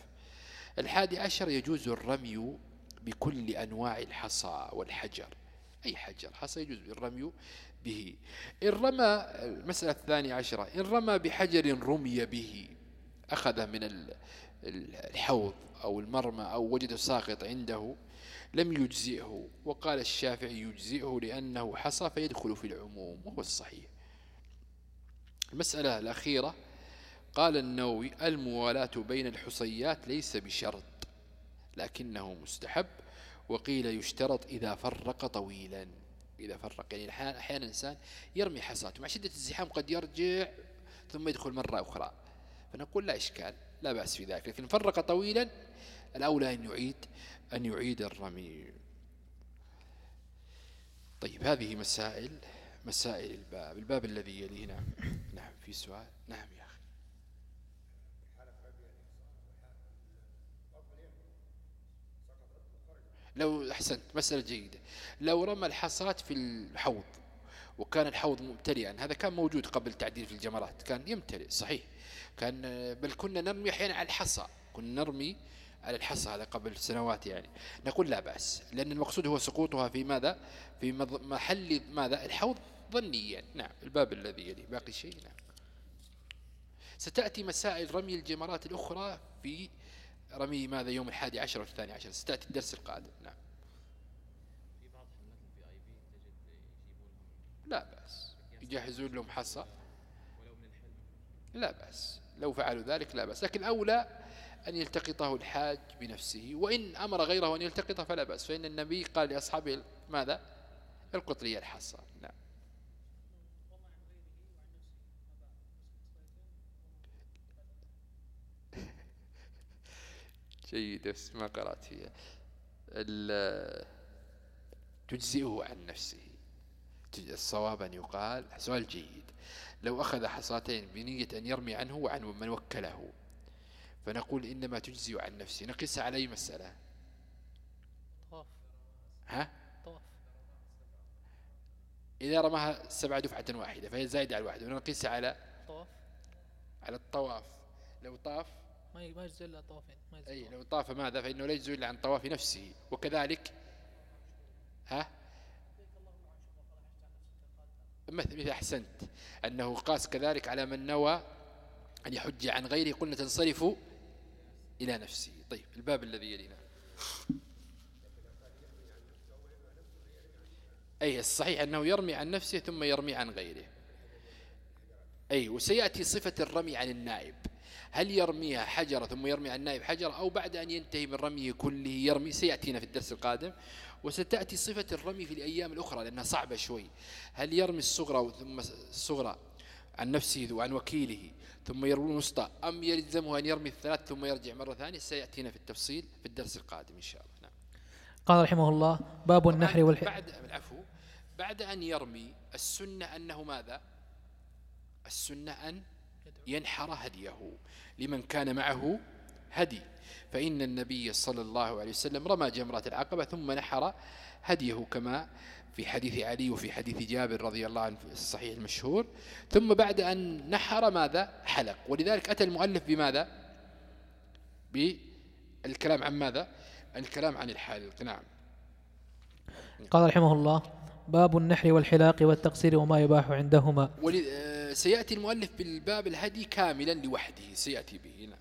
الحادي عشر يجوز الرمي بكل أنواع الحصى والحجر. أي حجر؟ حصى يجوز الرمي به. إن رمى المسألة الثانية عشرة إن رمى بحجر رمي به أخذه من الحوض أو المرمى أو وجد ساقط عنده لم يجزئه. وقال الشافعي يجزئه لأنه حصى فيدخل في العموم وهو الصحيح. المسألة الأخيرة قال النووي الموالاة بين الحصيات ليس بشرط لكنه مستحب وقيل يشترط إذا فرق طويلا. إذا فرق يعني أحيانا الإنسان يرمي حصاته مع شدة الزحام قد يرجع ثم يدخل مرة أخرى. فنقول لا إشكال لا بأس في ذلك. لكن فرق طويلا الأولى أن يعيد أن يعيد الرمي. طيب هذه مسائل مسائل الباب الباب الذي يليه. نعم نعم في سؤال. نعم يا أخي لو أحسنت مسألة جيدة. لو رمى الحصاة في الحوض وكان الحوض ممتلئا هذا كان موجود قبل تعديل في الجمرات كان يمتلئ صحيح. كان بل كنا نرمي أحيانا على الحصى كنا نرمي على الحصى هذا قبل سنوات يعني. نقول لا بأس لأن المقصود هو سقوطها في ماذا؟ في محل ماذا؟ الحوض ظنيا. نعم الباب الذي يلي باقي شيء؟ نعم. ستأتي مسائل رمي الجمرات الأخرى في رمي ماذا يوم الحادي عشر والثاني عشر؟ ستأتي الدرس القادم. نعم. لا بأس. يجهزون لهم حصى لا بأس. لو فعلوا ذلك لا بأس. لكن أولى أن يلتقطه الحاج بنفسه. وإن أمر غيره أن يلتقطه فلا بأس. فإن النبي قال لأصحابه ماذا؟ القطرية الحصى نعم. جيد بس ما قرأت فيها. تجزئه عن نفسه. الصواب أن يقال سؤال جيد. لو أخذ حصاتين بنية أن يرمي عنه وعن من وكله فنقول إنما تجزي عن نفسه. على أي مسألة. طواف ها؟ طواف إذا رماها سبع دفعة واحدة فهي زايدة على الواحدة ونقيس على طواف على الطواف. لو طاف ما يجزي إلا طوافين أي لو طاف ماذا فإنه لا يجزي إلا عن طواف نفسه. وكذلك ها؟ مثل أحسنت. أنه قاس كذلك على من نوى أن يحج عن غيره قلنا تنصرف إلى نفسه. طيب الباب الذي يلينا. أي الصحيح أنه يرمي عن نفسه ثم يرمي عن غيره. أي وسيأتي صفة الرمي عن النائب. هل يرميها حجرة ثم يرمي عن النائب حجرة أو بعد أن ينتهي من رميه كله يرمي سيأتينا في الدرس القادم وستأتي صفة الرمي في الأيام الأخرى لأنها صعبة شوي. هل يرمي الصغرى ثم الصغرى عن نفسه وعن وكيله ثم يرمي الوسطى أم يلزمه أن يرمي الثلاث ثم يرجع مرة ثانية؟ سيأتينا في التفصيل في الدرس القادم إن شاء الله. نعم. قال رحمه الله باب النحر والحج بعد العفو بعد أن يرمي السنة أنه ماذا؟ السنة أن ينحر هديه. لمن كان معه هدي. فإن النبي صلى الله عليه وسلم رمى جمرة العقبة ثم نحر هديه كما في حديث علي وفي حديث جابر رضي الله عنه في الصحيح المشهور. ثم بعد أن نحر ماذا؟ حلق. ولذلك أتى المؤلف بماذا؟ بالكلام عن ماذا؟ الكلام عن الحلق. نعم. قال رحمه الله باب النحر والحلاق والتقصير وما يباح عندهما. ولذ... سيأتي المؤلف بالباب الهدي كاملا لوحده سيأتي به نعم.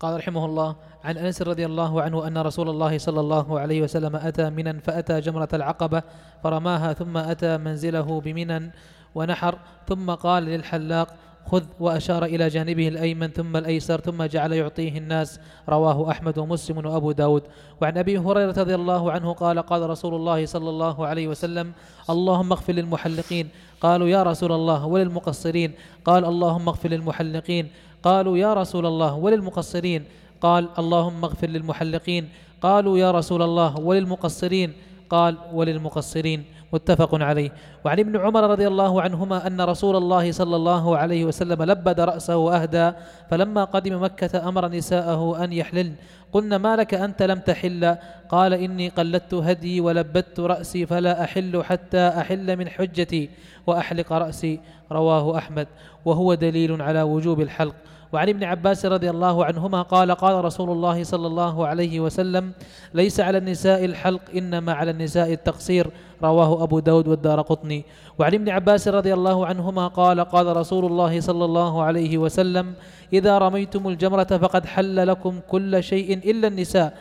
قال رحمه الله عن أنس رضي الله عنه أن رسول الله صلى الله عليه وسلم أتى منا فأتى جمرة العقبة فرماها ثم أتى منزله بمنى ونحر ثم قال للحلاق خذ وأشار إلى جانبه الأيمن ثم الأيسر ثم جعل يعطيه الناس. رواه أحمد ومسلم وأبو داود. وعن أبي هريرة رضي الله عنه قال قال رسول الله صلى الله عليه وسلم اللهم اغفر للمحلقين. قالوا يا رسول الله وللمقصرين. قال اللهم اغفر للمحلقين. قالوا يا رسول الله وللمقصرين. قال اللهم اغفر للمحلقين. قالوا يا رسول الله وللمقصرين. قال وللمقصرين متفق عليه. وعن ابن عمر رضي الله عنهما أن رسول الله صلى الله عليه وسلم لبد رأسه وأهدى فلما قدم مكة أمر نساءه أن يحللن. قلنا ما لك أنت لم تحل؟ قال إني قلدت هدي ولبدت رأسي فلا أحل حتى أحل من حجتي وأحلق رأسي. رواه أحمد. وهو دليل على وجوب الحلق. وعن ابن عباس رضي الله عنهما قال قال رسول الله صلى الله عليه وسلم ليس على النساء الحلق إنما على النساء التقصير. رواه أبو داود والدار قطني. وعن ابن عباس رضي الله عنهما قال قال رسول الله صلى الله عليه وسلم إذا رميتم الجمرة فقد حل لكم كل شيء إلا النساء.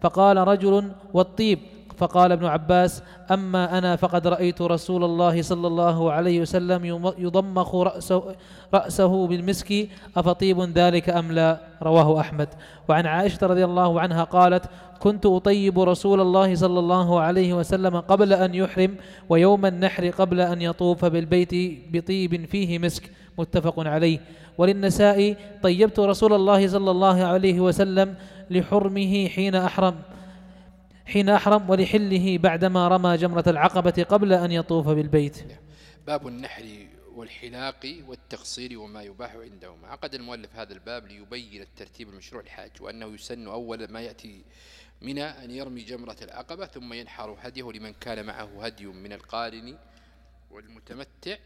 فقال رجل والطيب فقال ابن عباس أما أنا فقد رأيت رسول الله صلى الله عليه وسلم يضمخ رأسه, رأسه بالمسك أفطيب ذلك أم لا؟ رواه أحمد. وعن عائشة رضي الله عنها قالت كنت أطيب رسول الله صلى الله عليه وسلم قبل أن يحرم ويوم النحر قبل أن يطوف بالبيت بطيب فيه مسك. متفق عليه. وللنساء طيبت رسول الله صلى الله عليه وسلم لحرمه حين أحرم. حين أحرم ولحله بعدما رمى جمرة العقبة قبل أن يطوف بالبيت. باب النحر والحلاق والتقصير وما يباح عندهما. عقد المؤلف هذا الباب ليبين الترتيب المشروع الحاج وأنه يسن أول ما يأتي من أن يرمي جمرة العقبة ثم ينحر هديه لمن كان معه هدي من القارن والمتمتع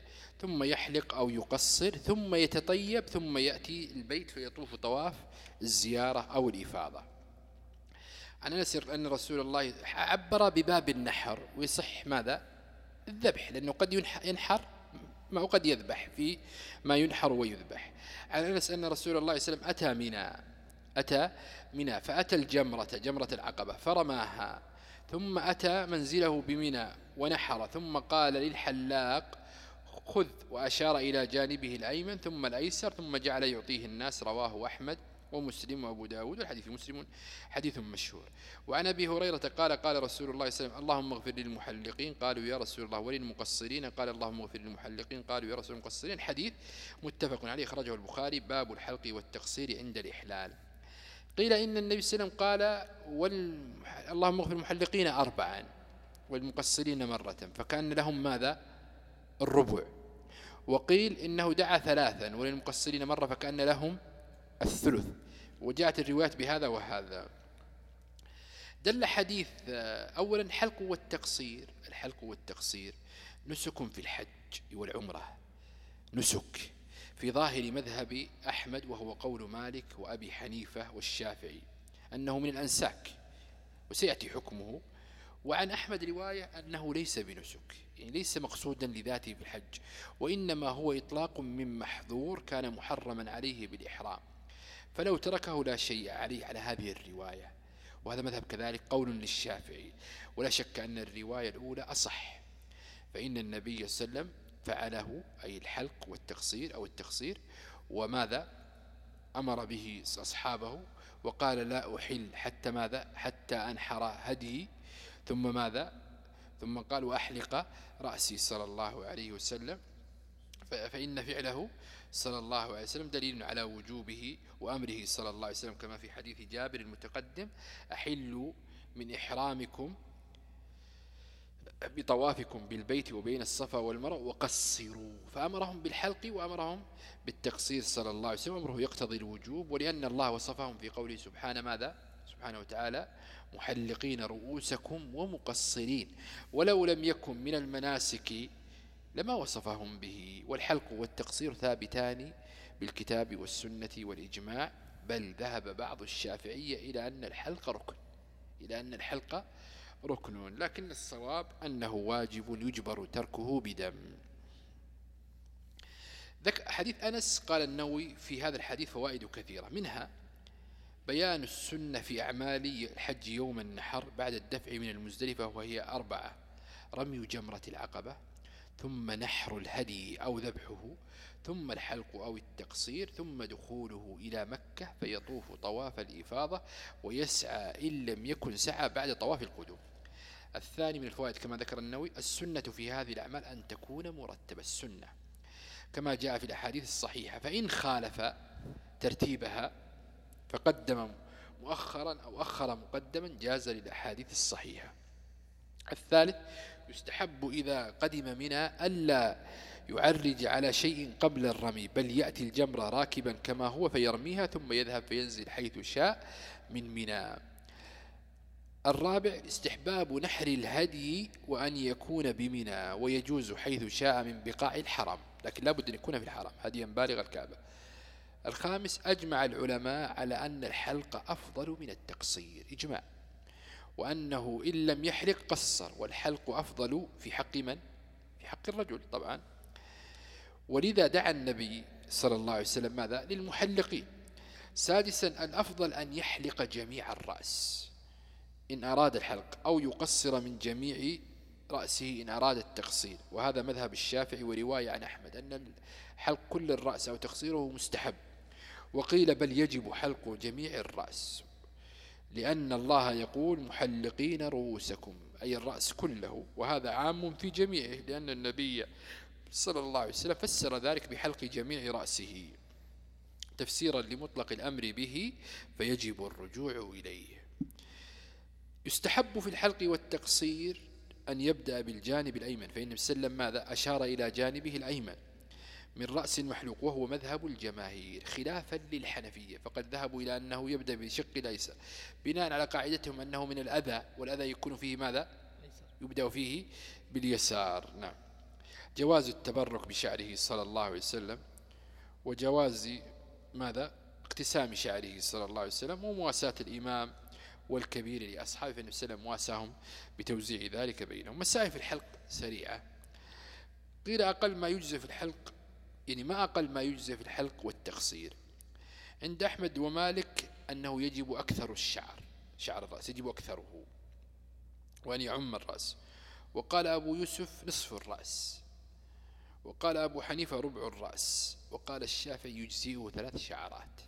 ثم يحلق أو يقصر ثم يتطيب ثم يأتي البيت فيطوف طواف الزيارة أو الإفاضة. عن أنس أن رسول الله عبر بباب النحر ويصح ماذا؟ الذبح لأنه قد ينحر ما قد يذبح في ما ينحر ويذبح. عن أنس أن رسول الله صلى الله عليه وسلم أتى منا أتى منا فأتى الجمرة جمرة العقبة فرماها ثم أتى منزله بمنى ونحر ثم قال للحلاق خذ وأشار إلى جانبه الأيمن ثم الأيسر ثم جعل يعطيه الناس رواه أحمد. ومسلم وأبو داود والحديث مسلم حديث مشهور. وعن أبي هريرة قال قال رسول الله صلى الله عليه وسلم اللهم اغفر للمحلقين. قالوا يا رسول الله وللمقصرين. قال اللهم اغفر للمحلقين. قالوا يا رسول المقصرين. حديث متفق عليه خرجه البخاري باب الحلق والتقصير عند الإحلال. قيل إن النبي صلى الله عليه وسلم قال وال... اللهم اغفر المحلقين أربعا والمقصرين مرة فكأن لهم ماذا؟ الربع. وقيل إنه دعا ثلاثا وللمقصرين مرة فكأن لهم الثلث. وجاءت الروايات بهذا وهذا. دل حديث أولا الحلق والتقصير. الحلق والتقصير. نسك في الحج والعمرة. نسك. في ظاهر مذهب أحمد وهو قول مالك وأبي حنيفة والشافعي أنه من الأنساك. وسيأتي حكمه. وعن أحمد رواية أنه ليس بنسك. يعني ليس مقصودا لذاته في الحج. وإنما هو إطلاق من محظور كان محرما عليه بالإحرام. فلو تركه لا شيء عليه على هذه الرواية. وهذا مذهب كذلك قول للشافعي. ولا شك أن الرواية الأولى أصح. فإن النبي صلى الله عليه وسلم فعله أي الحلق والتقصير أو التقصير وماذا؟ أمر به أصحابه وقال لا أحل حتى ماذا؟ حتى أنحر هدي. ثم ماذا؟ ثم قال وأحلق رأسي صلى الله عليه وسلم. فإن فعله صلى الله عليه وسلم دليل على وجوبه وأمره صلى الله عليه وسلم كما في حديث جابر المتقدم أحلوا من إحرامكم بطوافكم بالبيت وبين الصفا والمروة وقصروا. فأمرهم بالحلق وأمرهم بالتقصير صلى الله عليه وسلم. أمره يقتضي الوجوب ولأن الله وصفهم في قوله سبحانه ماذا؟ سبحانه وتعالى محلقين رؤوسكم ومقصرين ولو لم يكن من المناسك لما وصفهم به والحلق والتقصير ثابتان بالكتاب والسنة والإجماع بل ذهب بعض الشافعية إلى أن الحلق ركن إلى أن الحلق ركن لكن الصواب أنه واجب يجبر تركه بدم. حديث أنس قال النووي في هذا الحديث فوائد كثيرة. منها بيان السنة في أعمال الحج يوم النحر بعد الدفع من المزدلفة وهي أربعة رمي جمرة العقبة ثم نحر الهدي أو ذبحه ثم الحلق أو التقصير ثم دخوله إلى مكة فيطوف طواف الإفاضة ويسعى إن لم يكن سعى بعد طواف القدوم. الثاني من الفوائد كما ذكر النووي السنة في هذه الأعمال أن تكون مرتبة السنة. كما جاء في الأحاديث الصحيحة فإن خالف ترتيبها فقدم مؤخرا أو أخر مقدما جاز للأحاديث الصحيحة. الثالث يستحب إذا قدم منا ألا يعرج على شيء قبل الرمي بل يأتي الجمرة راكبا كما هو فيرميها ثم يذهب فينزل حيث شاء من منى. الرابع استحباب نحر الهدي وأن يكون بمنى ويجوز حيث شاء من بقاع الحرم. لكن لابد أن يكون في الحرم هديا بالغ الكعبة. الخامس أجمع العلماء على أن الحلق أفضل من التقصير. إجماع. وأنه إن لم يحلق قصر والحلق أفضل في حق من؟ في حق الرجل طبعا. ولذا دعا النبي صلى الله عليه وسلم ماذا؟ للمحلقين. سادسا الأفضل أن يحلق جميع الرأس. إن أراد الحلق أو يقصر من جميع رأسه إن أراد التقصير. وهذا مذهب الشافعي ورواية عن أحمد أن حلق كل الرأس أو تقصيره مستحب. وقيل بل يجب حلق جميع الرأس. لأن الله يقول محلقين رؤوسكم أي الرأس كله وهذا عام في جميعه لأن النبي صلى الله عليه وسلم فسر ذلك بحلق جميع رأسه تفسيرا لمطلق الأمر به فيجب الرجوع إليه. يستحب في الحلق والتقصير أن يبدأ بالجانب الأيمن فإن سلم ماذا؟ أشار إلى جانبه الأيمن. من رأس محلوق وهو مذهب الجماهير خلافا للحنفية. فقد ذهبوا إلى أنه يبدأ بشق الأيسر بناء على قاعدتهم أنه من الأذى والأذى يكون فيه ماذا؟ يبدأ فيه باليسار. نعم. جواز التبرك بشعره صلى الله عليه وسلم وجواز ماذا؟ اقتسام شعره صلى الله عليه وسلم ومواساة الإمام والكبير لأصحابه فإن وسلم واساهم بتوزيع ذلك بينهم. مسائل في الحلق سريعة. قيل أقل ما يجزى في الحلق يعني ما أقل ما يجزى في الحلق والتقصير. عند أحمد ومالك أنه يجب أكثر الشعر شعر الرأس يجب أكثره وأن يعم الرأس. وقال أبو يوسف نصف الرأس. وقال أبو حنيفة ربع الرأس. وقال الشافعي يجزيه ثلاث شعرات.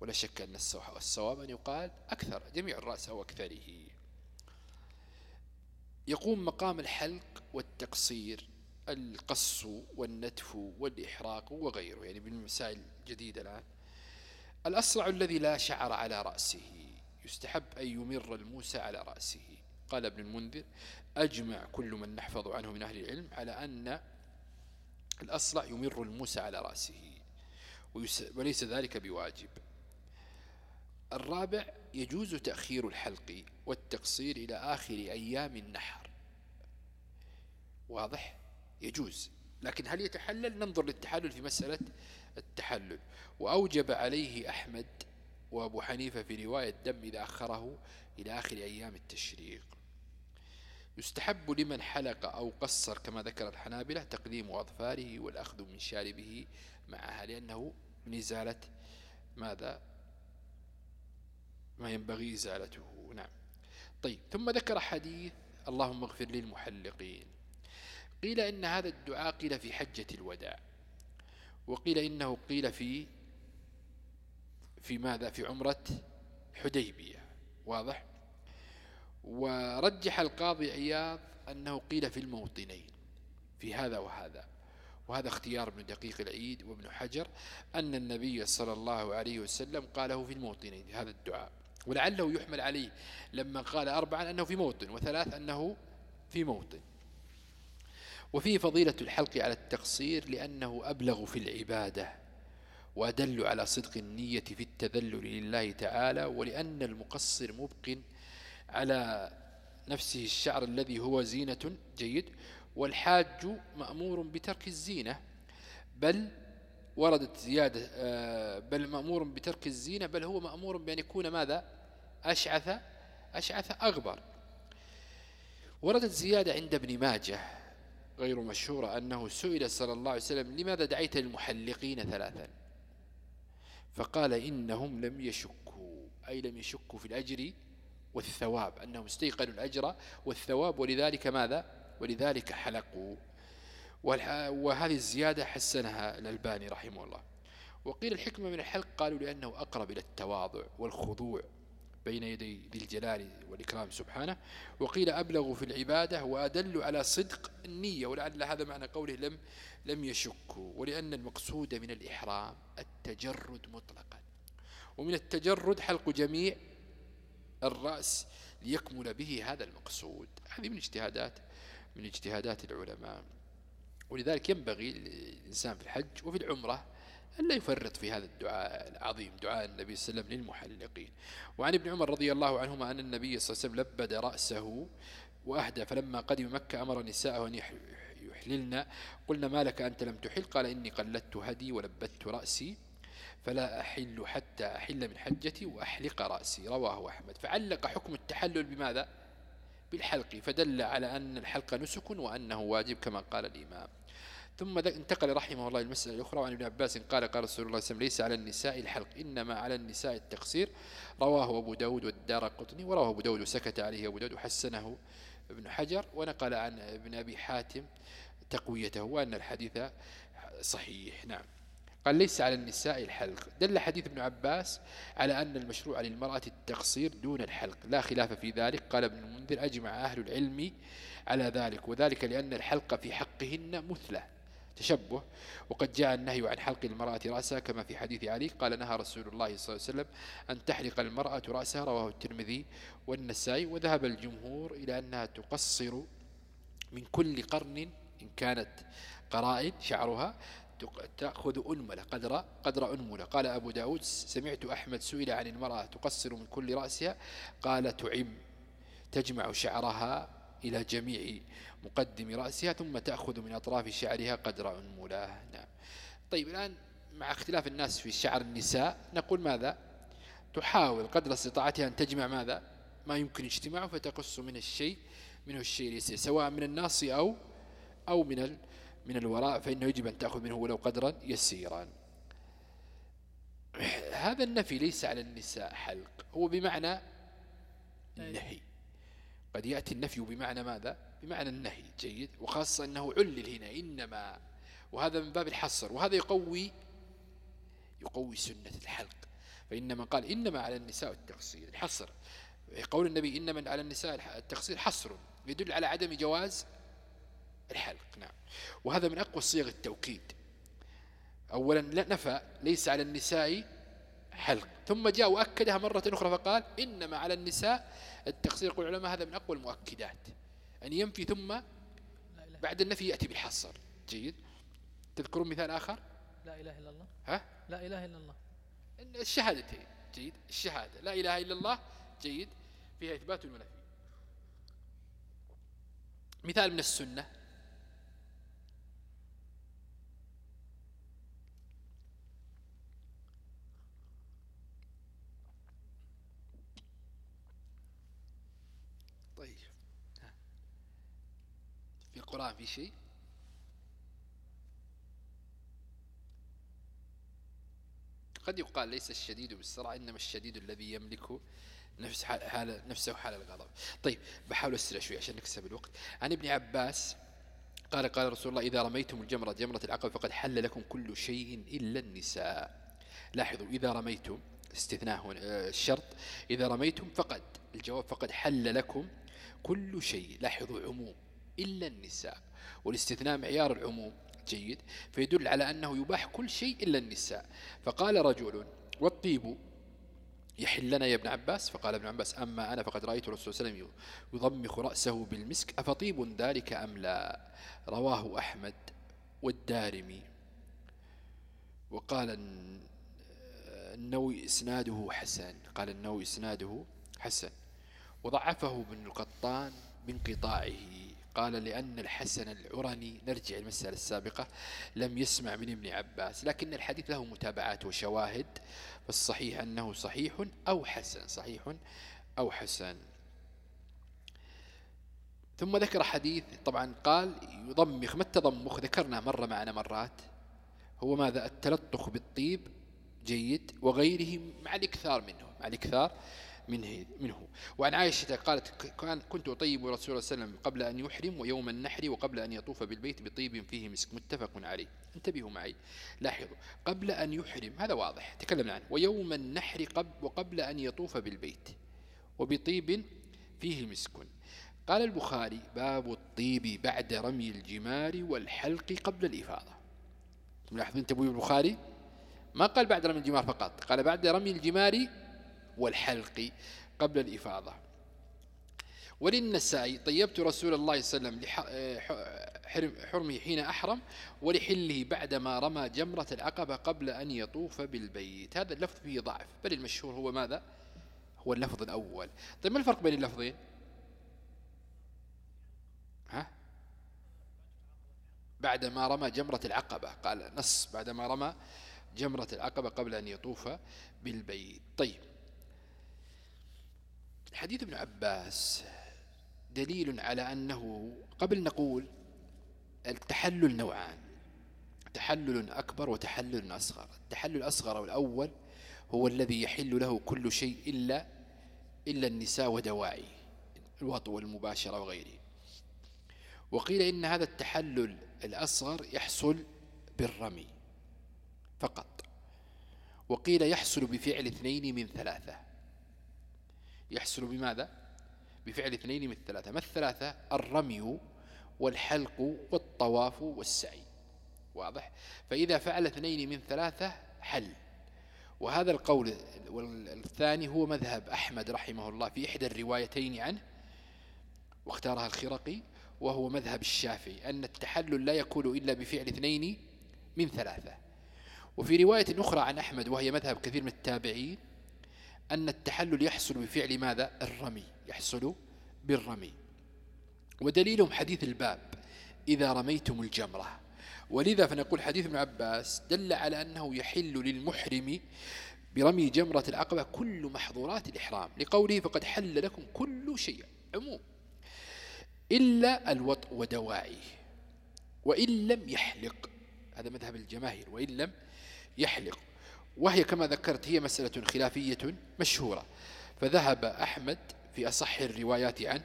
ولا شك أن الصواب أن يقال أكثر جميع الرأس أو أكثره. يقوم مقام الحلق والتقصير القص والنتف والإحراق وغيره يعني بالمسائل الجديدة الآن. الأسرع الذي لا شعر على رأسه يستحب أن يمر الموسى على رأسه. قال ابن المنذر أجمع كل من نحفظ عنه من أهل العلم على أن الأسرع يمر الموسى على رأسه وليس ذلك بواجب. الرابع يجوز تأخير الحلق والتقصير إلى آخر أيام النحر. واضح؟ يجوز. لكن هل يتحلل؟ ننظر للتحلل في مسألة التحلل. وأوجب عليه أحمد وأبو حنيفة في رواية دم إذا أخره إلى آخر أيام التشريق. يستحب لمن حلق أو قصر كما ذكر الحنابلة تقديم أظفاره والأخذ من شاربه معها لأنه من إزالة ماذا؟ ما ينبغي إزالته. نعم. طيب ثم ذكر حديث اللهم اغفر للمحلقين. قيل إن هذا الدعاء قيل في حجة الوداع وقيل إنه قيل في في ماذا؟ في عمرة حديبية واضح؟ ورجح القاضي عياض أنه قيل في الموطنين في هذا وهذا وهذا اختيار ابن دقيق العيد وابن حجر أن النبي صلى الله عليه وسلم قاله في الموطنين هذا الدعاء. ولعله يحمل عليه لما قال أربعا أنه في موطن وثلاث أنه في موطن. وفيه فضيلة الحلق على التقصير لأنه أبلغ في العبادة وأدل على صدق النية في التذلل لله تعالى ولأن المقصر مبق على نفسه الشعر الذي هو زينة جيد. والحاج مأمور بترك الزينة بل وردت زيادة آه، بل مأمور بترك الزينة بل هو مأمور بأن يكون ماذا؟ أشعث أشعث أغبر. وردت زيادة عند ابن ماجه غير مشهورة أنه سئل صلى الله عليه وسلم لماذا دعيت المحلقين ثلاثا؟ فقال إنهم لم يشكوا أي لم يشكوا في الأجر والثواب أنهم استيقنوا الأجر والثواب ولذلك ماذا؟ ولذلك حلقوا. وهذه الزيادة حسنها الألباني رحمه الله. وقيل الحكمة من الحلق قالوا لأنه أقرب إلى التواضع والخضوع. بين يدي ذي الجلال والإكرام سبحانه. وقيل أبلغ في العبادة وأدل على صدق النية ولعل هذا معنى قوله لم لم يشكوا ولأن المقصود من الإحرام التجرد مطلقا. ومن التجرد حلق جميع الرأس ليكمل به هذا المقصود. هذه من اجتهادات من اجتهادات العلماء. ولذلك ينبغي الإنسان في الحج وفي العمرة أن لا يفرط في هذا الدعاء العظيم دعاء النبي صلى الله عليه وسلم للمحلقين. وعن ابن عمر رضي الله عنهما أن النبي صلى الله عليه وسلم لبد رأسه وأهدى فلما قدم مكة أمر نساءه أن يحللن. قلنا ما لك أنت لم تحل؟ قال إني قلدت هدي ولبدت رأسي فلا أحل حتى أحل من حجتي وأحلق رأسي. رواه أحمد. فعلق حكم التحلل بماذا؟ بالحلق. فدل على أن الحلق نسك وأنه واجب كما قال الإمام. ثم انتقل رحمه الله المسألة الأخرى وعن ابن عباس قال قال رسول الله وسلم ليس على النساء الحلق إنما على النساء التقصير. رواه أبو داود والدار قطني ورواه أبو داود وسكت عليه أبو داود وحسنه ابن حجر ونقل عن ابن أبي حاتم تقويته وأن الحديث صحيح. نعم. قال ليس على النساء الحلق. دل حديث ابن عباس على أن المشروع للمرأة التقصير دون الحلق. لا خلاف في ذلك. قال ابن المنذر أجمع أهل العلم على ذلك وذلك لأن الحلق في حقهن مثله. تشبه وقد جاء النهي عن حلق المرأة رأسها كما في حديث علي قال نهى رسول الله صلى الله عليه وسلم أن تحلق المرأة رأسها رواه الترمذي والنسائي وذهب الجمهور إلى أنها تقصر من كل قرن إن كانت قرائن شعرها تأخذ أنملة قدر, قدر أنملة. قال أبو داود سمعت أحمد سئل عن المرأة تقصر من كل رأسها قال تعم تجمع شعرها إلى جميع مقدم رأسها ثم تأخذ من أطراف شعرها قدر أنملة نعم. طيب الآن مع اختلاف الناس في شعر النساء نقول ماذا؟ تحاول قدر استطاعتها أن تجمع ماذا؟ ما يمكن اجتماعه فتقص من الشيء منه الشيء اليسير سواء من الناص أو أو من من الوراء فإنه يجب أن تأخذ منه ولو قدرا يسيرا. هذا النفي ليس على النساء حلق هو بمعنى النهي. قد يأتي النفي بمعنى ماذا؟ بمعنى النهي جيد وخاصة أنه علل هنا إنما وهذا من باب الحصر وهذا يقوي يقوي سنة الحلق. فإنما قال إنما على النساء التقصير الحصر. قول النبي إنما على النساء التقصير حصر يدل على عدم جواز الحلق. نعم. وهذا من أقوى صيغ التوكيد. أولا لا نفى ليس على النساء حلق. ثم جاء وأكدها مرة أخرى فقال إنما على النساء التقصير يقول العلماء هذا من أقوى المؤكدات. أن ينفي ثم بعد النفي يأتي بالحصر. جيد. تذكرون مثال آخر؟ لا إله إلا الله. ها؟ لا إله إلا الله. الشهادتين. جيد. الشهادة. لا إله إلا الله. جيد. فيها إثبات ونفي مثال من السنة. القرآن في شيء؟ قد يقال ليس الشديد بالسرعة إنما الشديد الذي يملك نفس حال نفسه حال الغضب. طيب بحاول أسرع شوي عشان نكسب الوقت. عن ابن عباس قال قال رسول الله إذا رميتم الجمرة جمرة العقبة فقد حل لكم كل شيء إلا النساء. لاحظوا إذا رميتم استثناء هنا الشرط إذا رميتم فقد الجواب فقد حل لكم كل شيء. لاحظوا عموم. إلا النساء. والاستثناء معيار العموم جيد. فيدل على أنه يباح كل شيء إلا النساء. فقال رجل والطيب يحل لنا يا ابن عباس؟ فقال ابن عباس أما أنا فقد رأيت الرسول صلى الله عليه وسلم يضمخ رأسه بالمسك أفطيب ذلك أم لا؟ رواه أحمد والدارمي. وقال النووي إسناده حسن. قال النووي إسناده حسن. وضعفه ابن القطان بانقطاعه قال لأن الحسن العرني نرجع المسألة السابقة لم يسمع من ابن عباس لكن الحديث له متابعات وشواهد فالصحيح أنه صحيح أو حسن صحيح أو حسن. ثم ذكر حديث طبعا قال يضمخ ما التضمخ؟ ذكرنا مرة معنا مرات هو ماذا؟ التلطخ بالطيب جيد وغيره مع الإكثار منه مع الإكثار منه, منه. وعن عائشة قالت كنت أطيب رسول الله صلى الله عليه وسلم قبل أن يحرم ويوم النحر وقبل أن يطوف بالبيت بطيب فيه مسك. متفق عليه. انتبهوا معي. لاحظوا. قبل أن يحرم هذا واضح. تكلمنا عنه. ويوم النحر قبل وقبل أن يطوف بالبيت وبطيب فيه مسك. قال البخاري باب الطيب بعد رمي الجمار والحلق قبل الإفاضة. ملاحظين انتبهوا البخاري. ما قال بعد رمي الجمار فقط. قال بعد رمي الجمار والحلق قبل الإفاضة. وللنسائي طيبت رسول الله صلى الله عليه وسلم حرمه حين أحرم ولحله بعدما رمى جمرة العقبة قبل أن يطوف بالبيت. هذا اللفظ فيه ضعف. بل المشهور هو ماذا؟ هو اللفظ الأول. طيب ما الفرق بين اللفظين؟ ها؟ بعدما رمى جمرة العقبة قال نص بعدما رمى جمرة العقبة قبل أن يطوف بالبيت. طيب حديث ابن عباس دليل على أنه قبل نقول التحلل نوعان تحلل أكبر وتحلل أصغر. التحلل الأصغر الأول هو الذي يحل له كل شيء إلا إلا النساء ودواعي الوطء والمباشرة وغيره. وقيل إن هذا التحلل الأصغر يحصل بالرمي فقط وقيل يحصل بفعل اثنين من ثلاثة. يحصل بماذا؟ بفعل اثنين من ثلاثة ما الثلاثة؟ الرمي والحلق والطواف والسعي. واضح؟ فإذا فعل اثنين من ثلاثة حل. وهذا القول والثاني هو مذهب أحمد رحمه الله في إحدى الروايتين عنه واختارها الخرقي وهو مذهب الشافعي أن التحلل لا يكون إلا بفعل اثنين من ثلاثة. وفي رواية أخرى عن أحمد وهي مذهب كثير من التابعين أن التحلل يحصل بفعل ماذا؟ الرمي يحصل بالرمي. ودليلهم حديث الباب إذا رميتم الجمرة. ولذا فنقول حديث ابن عباس دل على أنه يحل للمحرم برمي جمرة العقبة كل محظورات الإحرام. لقوله فقد حل لكم كل شيء عموم. إلا الوطء ودواعيه وإن لم يحلق. هذا مذهب الجماهير وإن لم يحلق. وهي كما ذكرت هي مسألة خلافية مشهورة. فذهب أحمد في أصح الروايات عنه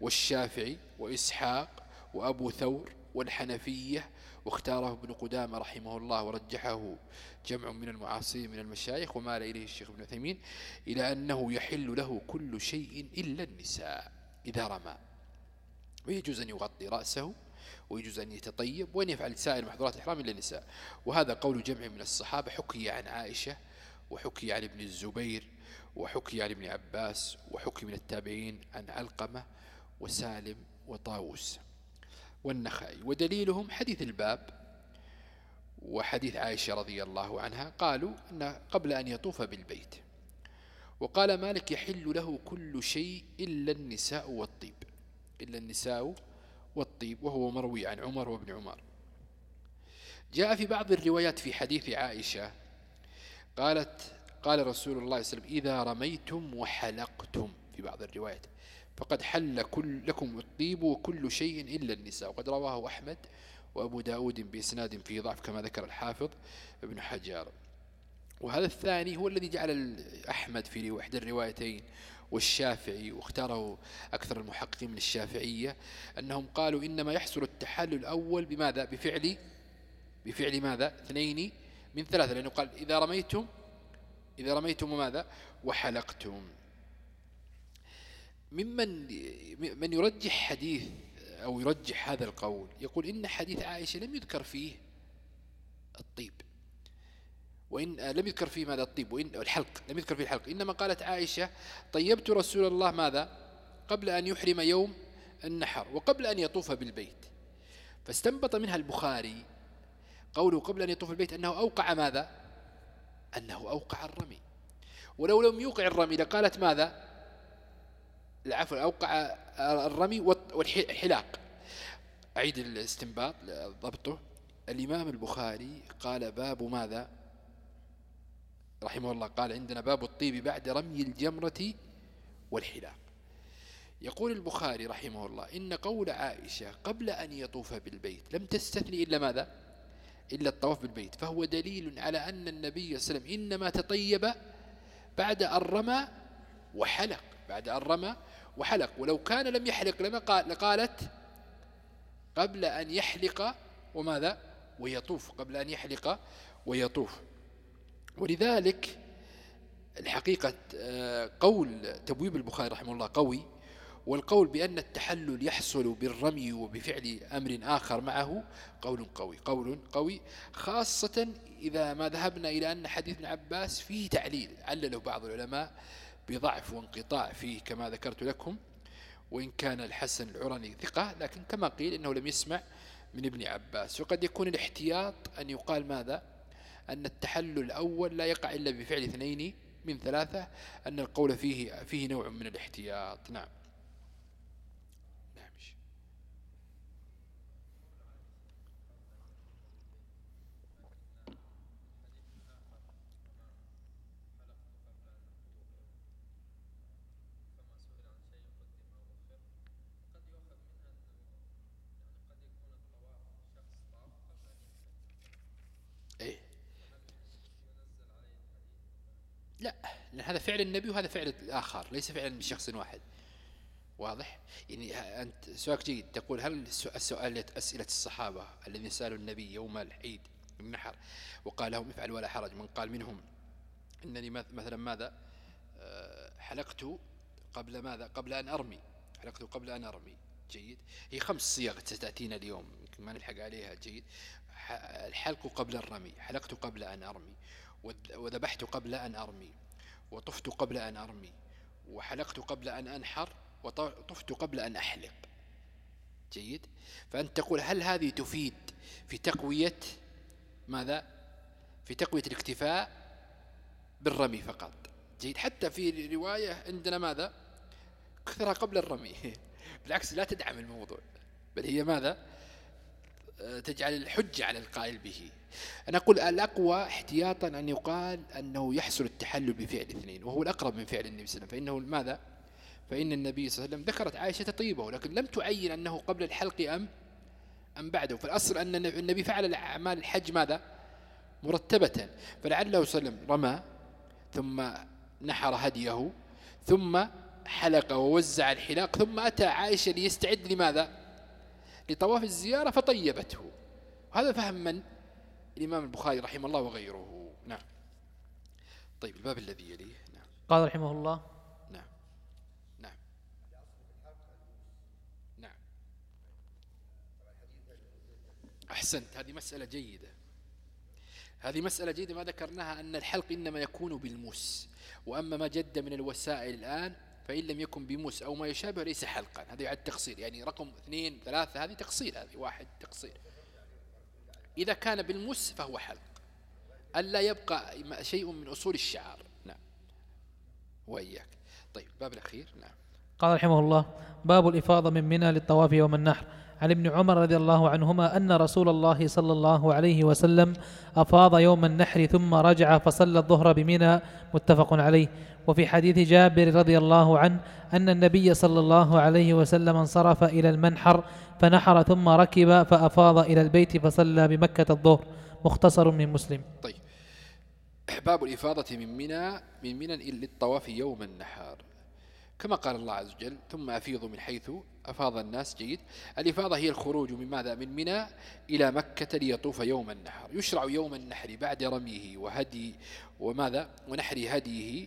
والشافعي وإسحاق وأبو ثور والحنفية واختاره ابن قدامة رحمه الله ورجحه جمع من المعاصرين من المشايخ ومال إليه الشيخ ابن عثيمين إلى أنه يحل له كل شيء إلا النساء إذا رمى. ويجوز أن يغطي رأسه ويجوز أن يتطيب وأن يفعل سائر محظورات الإحرام إلا النساء. وهذا قول جمع من الصحابة حكي عن عائشة وحكي عن ابن الزبير وحكي عن ابن عباس وحكي من التابعين عن علقمة وسالم وطاووس والنخعي. ودليلهم حديث الباب وحديث عائشة رضي الله عنها. قالوا أن قبل أن يطوف بالبيت. وقال مالك يحل له كل شيء إلا النساء والطيب. إلا النساء والطيب وهو مروي عن عمر وابن عمر. جاء في بعض الروايات في حديث عائشة قالت قال رسول الله صلى الله عليه وسلم إذا رميتم وحلقتم في بعض الروايات. فقد حل كل لكم الطيب وكل شيء إلا النساء. وقد رواه أحمد وأبو داود بإسناد فيه ضعف كما ذكر الحافظ ابن حجار وهذا الثاني هو الذي جعل أحمد في إحدى الروايتين والشافعي واختاره أكثر المحققين من الشافعية أنهم قالوا إنما يحصل التحلل الأول بماذا؟ بفعل بفعل ماذا؟ اثنين من ثلاثة لأنه قال إذا رميتم إذا رميتم ماذا؟ وحلقتم. ممن من يرجح حديث أو يرجح هذا القول يقول إن حديث عائشة لم يذكر فيه الطيب. وإن لم يذكر فيه ماذا الطيب وإن الحلق لم يذكر فيه الحلق. إنما قالت عائشة طيبت رسول الله ماذا؟ قبل أن يحرم يوم النحر وقبل أن يطوف بالبيت. فاستنبط منها البخاري قوله قبل أن يطوف البيت أنه أوقع ماذا؟ أنه أوقع الرمي. ولو لم يوقع الرمي لقالت ماذا؟ العفو أوقع الرمي والحلاق. أعيد الاستنباط ضبطه. الإمام البخاري قال باب ماذا؟ رحمه الله قال عندنا باب الطيب بعد رمي الجمرة والحلاق يقول البخاري رحمه الله إن قول عائشة قبل أن يطوف بالبيت لم تستثني إلا ماذا؟ إلا الطواف بالبيت. فهو دليل على أن النبي صلى الله عليه وسلم إنما تطيب بعد أن رمى وحلق بعد أن رمى وحلق. ولو كان لم يحلق لما قال لقالت قبل أن يحلق وماذا؟ ويطوف قبل أن يحلق ويطوف. ولذلك الحقيقة آه، قول تبويب البخاري رحمه الله قوي والقول بأن التحلل يحصل بالرمي وبفعل أمر آخر معه قول قوي قول قوي خاصة إذا ما ذهبنا إلى أن حديث ابن عباس فيه تعليل علله بعض العلماء بضعف وانقطاع فيه كما ذكرت لكم وإن كان الحسن العرني ثقة لكن كما قيل إنه لم يسمع من ابن عباس وقد يكون الاحتياط أن يقال ماذا؟ أن التحلل الأول لا يقع إلا بفعل اثنين من ثلاثة أن القول فيه, فيه نوع من الاحتياط. نعم. لا لأن هذا فعل النبي وهذا فعل الآخر ليس فعلا بشخص واحد. واضح؟ يعني أنت سؤالك جيد. تقول هل السؤال أسئلة الصحابة الذين سألوا النبي يوم العيد النحر وقال لهم افعل ولا حرج من قال منهم إنني مثلا ماذا؟ آه، حلقت قبل ماذا؟ قبل أن أرمي. حلقت قبل أن أرمي. جيد. هي خمس صيغ ستأتينا اليوم يمكن ما نلحق عليها. جيد. الحلق قبل الرمي. حلقت قبل أن أرمي. وذبحت قبل أن أرمي وطفت قبل أن أرمي وحلقت قبل أن أنحر وطفت قبل أن أحلق. جيد؟ فأنت تقول هل هذه تفيد في تقوية ماذا؟ في تقوية الاكتفاء بالرمي فقط. جيد؟ حتى في رواية عندنا ماذا؟ كثرها قبل الرمي. بالعكس لا تدعم الموضوع. بل هي ماذا؟ تجعل الحجة على القائل به. أنا أقول الأقوى احتياطا أن يقال أنه يحصل التحلل بفعل اثنين وهو الأقرب من فعل النبي صلى الله عليه وسلم. فإنه ماذا؟ فإن النبي صلى الله عليه وسلم ذكرت عائشة طيبة لكن لم تعين أنه قبل الحلق أم أم بعده. فالأصل أن النبي فعل أعمال الحج ماذا؟ مرتبة. فلعله صلى الله عليه وسلم رمى ثم نحر هديه ثم حلق ووزع الحلاق ثم أتى عائشة ليستعد لماذا؟ لطواف الزيارة فطيبته. وهذا فهم من؟ الإمام البخاري رحمه الله وغيره. نعم. طيب الباب الذي يليه. نعم. قال رحمه الله. نعم. نعم. نعم. أحسنت هذه مسألة جيدة. هذه مسألة جيدة ما ذكرناها أن الحلق إنما يكون بالمس. وأما ما جد من الوسائل الآن فإن لم يكن بموس أو ما يشابه ليس حلقا. هذا يعد تقصير. يعني رقم اثنين ثلاثة هذه تقصير هذه واحد تقصير. إذا كان بالموس فهو حلق. ألا يبقى شيء من أصول الشعار نعم. وإياك. طيب باب الأخير. نعم. قال رحمه الله باب الإفاضة من منى للطواف يوم النحر. عن ابن عمر رضي الله عنهما أن رسول الله صلى الله عليه وسلم أفاض يوم النحر ثم رجع فصلى الظهر بمنى. متفق عليه. وفي حديث جابر رضي الله عنه أن النبي صلى الله عليه وسلم انصرف إلى المنحر فنحر ثم ركب فأفاض إلى البيت فصلى بمكة الظهر. مختصر من مسلم. طيب. باب الإفاضة من منى من منى للطواف يوم النحر كما قال الله عز وجل ثم أفيضوا من حيث أفاض الناس. جيد. الإفاضة هي الخروج من ماذا؟ من منى إلى مكة ليطوف يوم النحر. يشرع يوم النحر بعد رميه وهدي وماذا؟ ونحر هديه.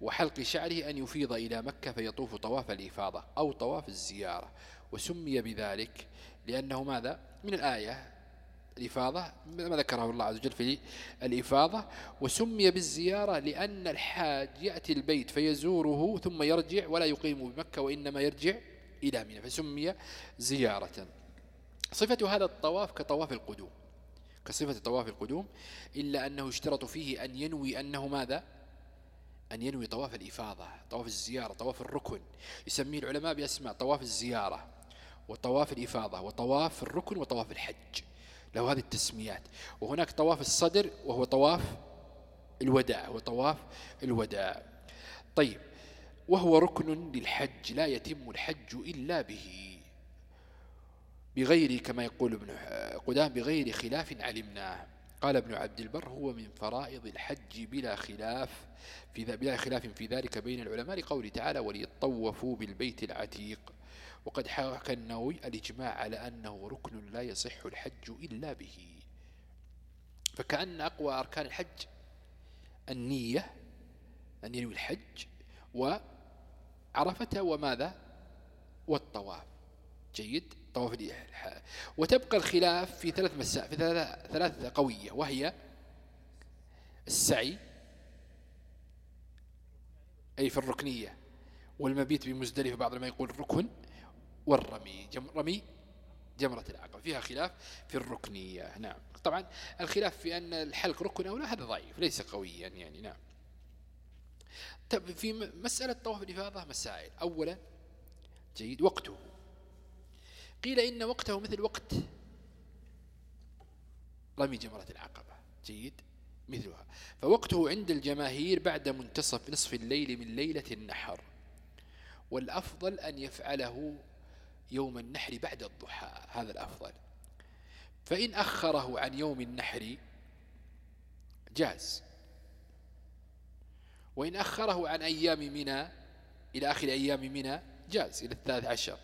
وحلق شعره أن يفيض إلى مكة فيطوف طواف الإفاضة أو طواف الزيارة. وسمي بذلك لأنه ماذا؟ من الآية الإفاضة ما ذكره الله عز وجل في الإفاضة. وسمي بالزيارة لأن الحاج يأتي البيت فيزوره ثم يرجع ولا يقيم بمكة وإنما يرجع إلى منى فسمي زيارة. صفة هذا الطواف كطواف القدوم. كصفة طواف القدوم إلا أنه اشترط فيه أن ينوي أنه ماذا؟ أن ينوي طواف الإفاضة طواف الزيارة طواف الركن. يسميه العلماء بأسماء طواف الزيارة وطواف الإفاضة وطواف الركن وطواف الحج. له هذه التسميات. وهناك طواف الصدر وهو طواف الوداع وطواف الوداع. طيب وهو ركن للحج لا يتم الحج إلا به. بغير كما يقول ابن قدام بغير خلاف علمناه قال ابن عبد البر هو من فرائض الحج بلا خلاف في بلا خلاف في ذلك بين العلماء لقوله تعالى وليطوفوا بالبيت العتيق. وقد حكى النووي الإجماع على أنه ركن لا يصح الحج إلا به. فكأن أقوى أركان الحج النية أن ينوي الحج وعرفته وماذا؟ والطواف. جيد؟ طواف وتبقى الخلاف في ثلاث مساء في ثلاث قوية وهي السعي أي في الركنية والمبيت بمزدلفة بعض ما يقول ركن والرمي جم رمي جمرة العقبة فيها خلاف في الركنية نعم. طبعا الخلاف في أن الحلق ركن أو لا هذا ضعيف ليس قويا يعني نعم. طب في مسألة طواف الإفاضة مسائل. أولا جيد وقته. قيل إن وقته مثل وقت رمي جمرة العقبة. جيد؟ مثلها. فوقته عند الجماهير بعد منتصف نصف الليل من ليلة النحر. والأفضل أن يفعله يوم النحر بعد الضحى. هذا الأفضل. فإن أخره عن يوم النحر جاز. وإن أخره عن أيام منى إلى آخر أيام منى جاز. إلى الثالث عشر.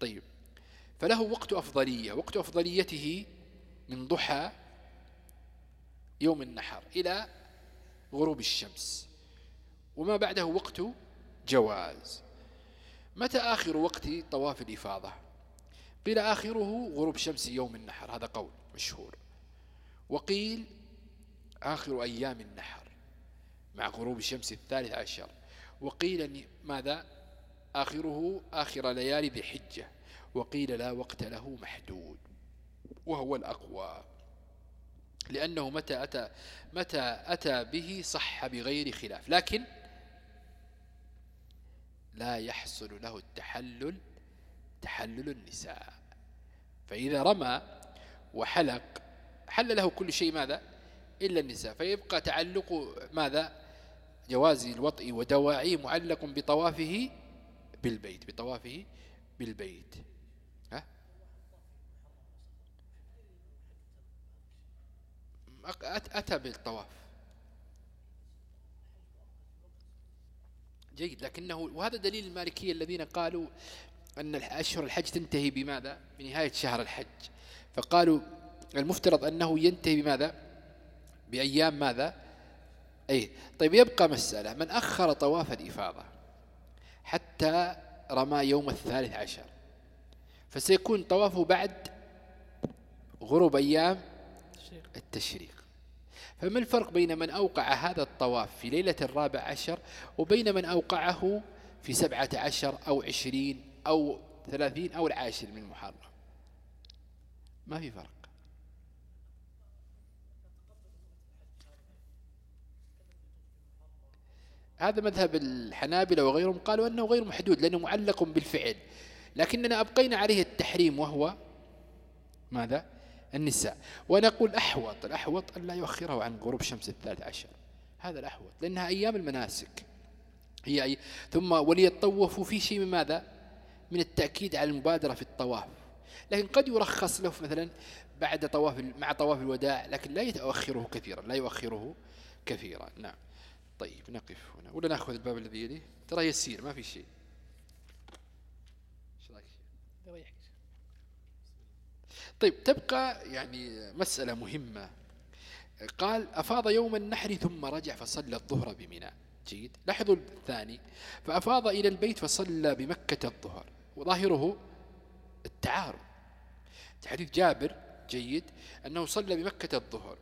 طيب. فله وقت أفضلية وقت أفضليته من ضحى يوم النحر إلى غروب الشمس. وما بعده وقت جواز. متى آخر وقت طواف الإفاضة؟ قيل آخره غروب شمس يوم النحر هذا قول مشهور. وقيل آخر أيام النحر مع غروب الشمس الثالث عشر. وقيل ماذا؟ آخره آخر ليالي ذي حجة وقيل لا وقت له محدود وهو الأقوى. لأنه متى أتى, متى أتى به صح بغير خلاف. لكن لا يحصل له التحلل تحلل النساء. فإذا رمى وحلق حل له كل شيء ماذا؟ إلا النساء. فيبقى تعلق ماذا؟ جواز الوطء ودواعيه معلق بطوافه بالبيت بطوافه بالبيت ها؟ أتى بالطواف. جيد. لكنه وهذا دليل المالكية الذين قالوا أن أشهر الحج تنتهي بماذا؟ بنهاية شهر الحج. فقالوا المفترض أنه ينتهي بماذا؟ بأيام ماذا؟ أي. طيب يبقى مسألة. من أخر طواف الإفاضة حتى رمى يوم الثالث عشر فسيكون طوافه بعد غروب أيام التشريق. فما الفرق بين من أوقع هذا الطواف في ليلة الرابع عشر وبين من أوقعه في سبعة عشر أو عشرين أو ثلاثين أو العاشر من محرم ما في فرق. هذا مذهب الحنابلة وغيرهم قالوا أنه غير محدود لأنه معلق بالفعل لكننا أبقينا عليه التحريم وهو ماذا؟ النساء. ونقول أحوط الأحوط أن لا يؤخره عن غروب شمس الثالث عشر. هذا الأحوط لأنها أيام المناسك. هي أي ثم وليطوفوا في شيء من ماذا؟ من التأكيد على المبادرة في الطواف. لكن قد يرخص له مثلا بعد طواف مع طواف الوداع لكن لا يؤخره كثيرا لا يؤخره كثيرا. نعم. طيب نقف هنا. ولا نأخذ الباب الذي يليه؟ ترى يسير ما في شيء. طيب تبقى يعني مسألة مهمة. قال أفاض يوم النحر ثم رجع فصلى الظهر بمنى. جيد. لاحظوا الثاني. فأفاض إلى البيت فصلى بمكة الظهر. وظاهره التعارض. حديث جابر جيد أنه صلى بمكة الظهر.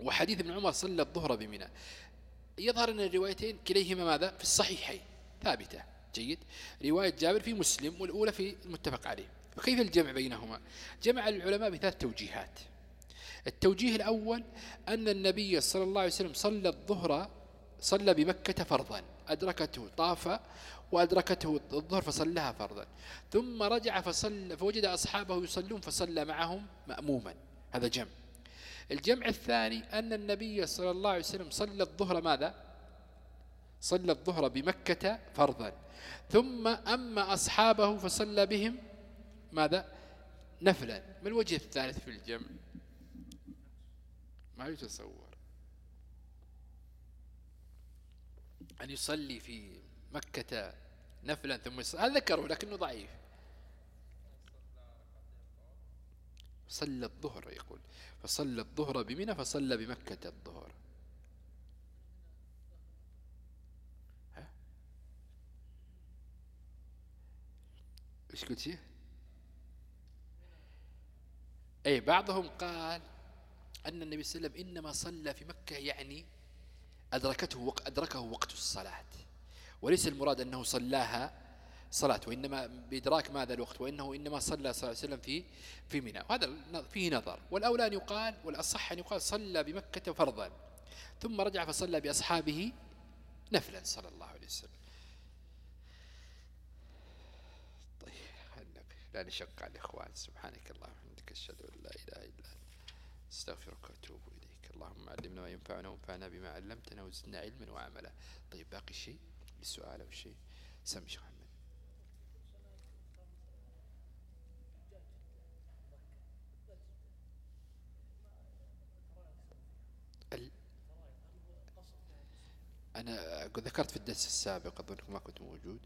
وحديث ابن عمر صلى الظهر بمنى. يظهر أن الروايتين كليهما ماذا؟ في الصحيحين. ثابتة. جيد. رواية جابر في مسلم والأولى في المتفق عليه. وكيف الجمع بينهما؟ جمع العلماء بثلاث توجيهات. التوجيه الأول أن النبي صلى الله عليه وسلم صلى الظهر صلى بمكة فرضا أدركته طاف وأدركته الظهر فصلىها فرضا. ثم رجع فصل فوجد أصحابه يصلون فصلى معهم مأموما. هذا جمع. الجمع الثاني أن النبي صلى الله عليه وسلم صلى الظهر ماذا؟ صلى الظهر بمكة فرضا. ثم أما أصحابه فصلى بهم ماذا؟ نفلا. ما الوجه الثالث في الجمع؟ ما يتصور. أن يصلي في مكة نفلا ثم يصلي هذا ذكره لكنه ضعيف. صلى الظهر يقول. فصلى الظهر بمنى فصلى بمكة الظهر. ها؟ إيش قلت اي بعضهم قال أن النبي صلى الله عليه وسلم إنما صلى في مكة يعني أدركته وق أدركه وقت الصلاة وليس المراد أنه صلاها صلاة وإنما بإدراك ماذا الوقت؟ وإنه إنما صلى صلى الله عليه وسلم في في منى وهذا فيه نظر. والأولى أن يقال والأصح أن يقال صلى بمكة فرضا ثم رجع فصلى بأصحابه نفلا صلى الله عليه وسلم. طيب لا نشق على الإخوان سبحانك اللهم. وبحمدك أشهد أن لا إله إلا أنت أستغفرك وأتوب إليك. اللهم علمنا ما ينفعنا وانفعنا بما علمتنا وزدنا علما وعملا. طيب باقي شيء؟ السؤال أو شيء؟ سمي شيخ محمد. أنا ذكرت في الدرس السابق أظنكم ما كنت موجود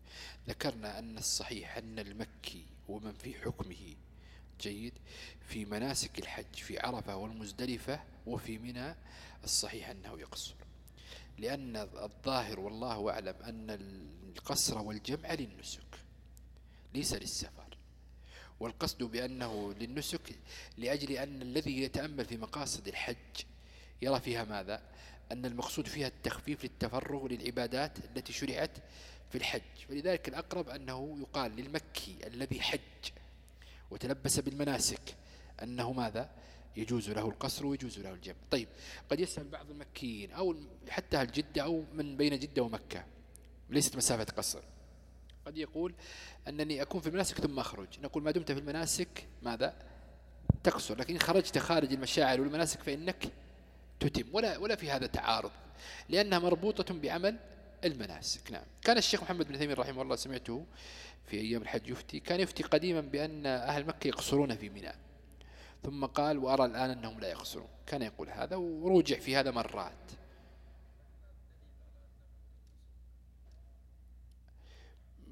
ذكرنا أن الصحيح أن المكي ومن في حكمه جيد في مناسك الحج في عرفة والمزدلفة وفي منى الصحيح أنه يقصر. لأن الظاهر والله أعلم أن القصر والجمع للنسك ليس للسفر. والقصد بأنه للنسك لأجل أن الذي يتأمل في مقاصد الحج يرى فيها ماذا؟ أن المقصود فيها التخفيف للتفرغ للعبادات التي شرعت في الحج. فلذلك الأقرب أنه يقال للمكي الذي حج وتلبس بالمناسك. أنه ماذا؟ يجوز له القصر ويجوز له الجمع. طيب قد يسأل بعض المكيين أو حتى أهل جدة أو من بين جدة ومكة. ليست مسافة قصر. قد يقول أنني أكون في المناسك ثم أخرج. نقول ما دمت في المناسك ماذا؟ تقصر. لكن إن خرجت خارج المشاعر والمناسك فإنك تتم. ولا, ولا في هذا تعارض. لأنها مربوطة بعمل المناسك. نعم. كان الشيخ محمد بن تيمية رحمه الله سمعته في أيام الحج يفتي كان يفتي قديما بأن أهل مكة يقصرون في منى. ثم قال وأرى الآن أنهم لا يقصرون. كان يقول هذا وروجع في هذا مرات.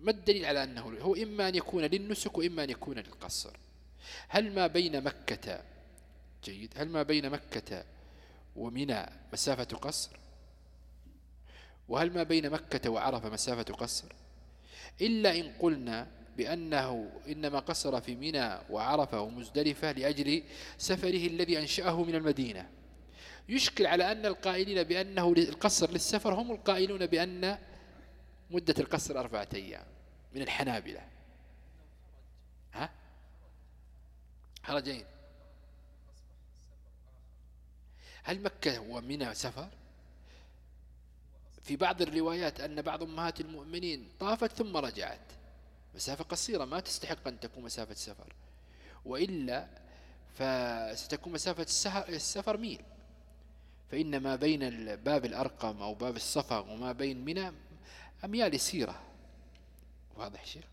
ما الدليل على أنه هو إما أن يكون للنسك وإما أن يكون للقصر؟ هل ما بين مكة جيد هل ما بين مكة ومنى مسافة قصر؟ وهل ما بين مكة وعرفة مسافة قصر؟ إلا إن قلنا بأنه إنما قصر في منى وعرفة ومزدلفة لأجل سفره الذي أنشأه من المدينة. يشكل على أن القائلين بأنه القصر للسفر هم القائلون بأن مدة القصر أربعة أيام من الحنابلة. ها؟ خرجين. هل مكة ومنى سفر؟ في بعض الروايات أن بعض أمهات المؤمنين طافت ثم رجعت. مسافة قصيرة ما تستحق أن تكون مسافة سفر. وإلا فستكون مسافة السفر ميل. فإن ما بين باب الأرقم أو باب الصفا وما بين منى أميال يسيرة. واضح شيخ؟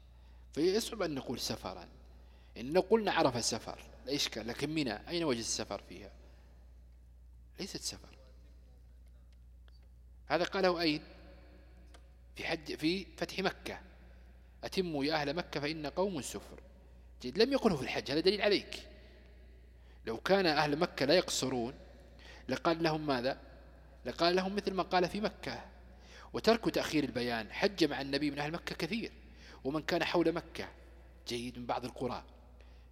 فيصعب أن نقول سفرا. إن قلنا عرف سفر لا إشكال لكن منى أين وجد السفر فيها؟ ليست سفر. هذا قاله أين في حج في فتح مكة. أتموا يا أهل مكة فإن قوم سفر. جيد لم يقله في الحج هذا دليل عليك. لو كان أهل مكة لا يقصرون لقال لهم ماذا؟ لقال لهم مثل ما قال في مكة. وترك تأخير البيان حج مع النبي من أهل مكة كثير. ومن كان حول مكة جيد من بعض القرى.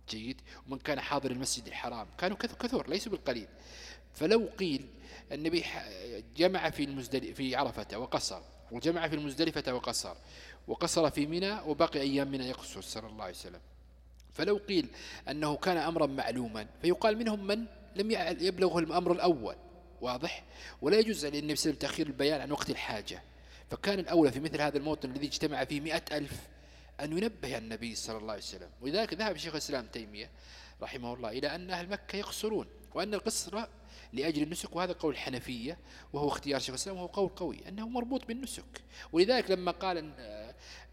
جيد. ومن كان حاضر المسجد الحرام كانوا كثور ليسوا بالقليل. فلو قيل النبي جمع في المزدل في عرفة وقصر وجمع في المزدلفة وقصر وقصر في منى وبقي أيام منى يقصر صلى الله عليه وسلم. فلو قيل أنه كان أمرا معلوما فيقال منهم من لم يبلغه الأمر الأول واضح؟ ولا يجوز للنبي صلى تأخير البيان عن وقت الحاجة. فكان الأولى في مثل هذا الموطن الذي اجتمع فيه مئة ألف أن ينبه النبي صلى الله عليه وسلم. ولذلك ذهب شيخ الإسلام تيمية رحمه الله إلى أن أهل مكة يقصرون وأن القصر لأجل النسك وهذا قول الحنفية وهو اختيار شيخ الإسلام وهو قول قوي أنه مربوط بالنسك. ولذلك لما قال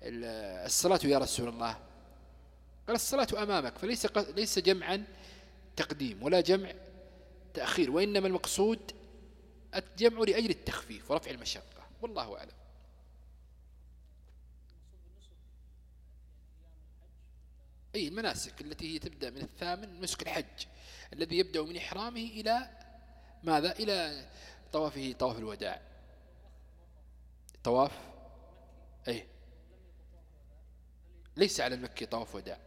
الصلاة يا رسول الله قال الصلاة أمامك فليس ليس جمعا تقديم ولا جمع تأخير وإنما المقصود الجمع لأجل التخفيف ورفع المشقة. والله أعلم. أي المناسك التي هي تبدأ من الثامن نسك الحج الذي يبدأ من إحرامه إلى ماذا؟ إلى طوافه طواف الوداع. طواف؟ أي ليس على المكي طواف وداع.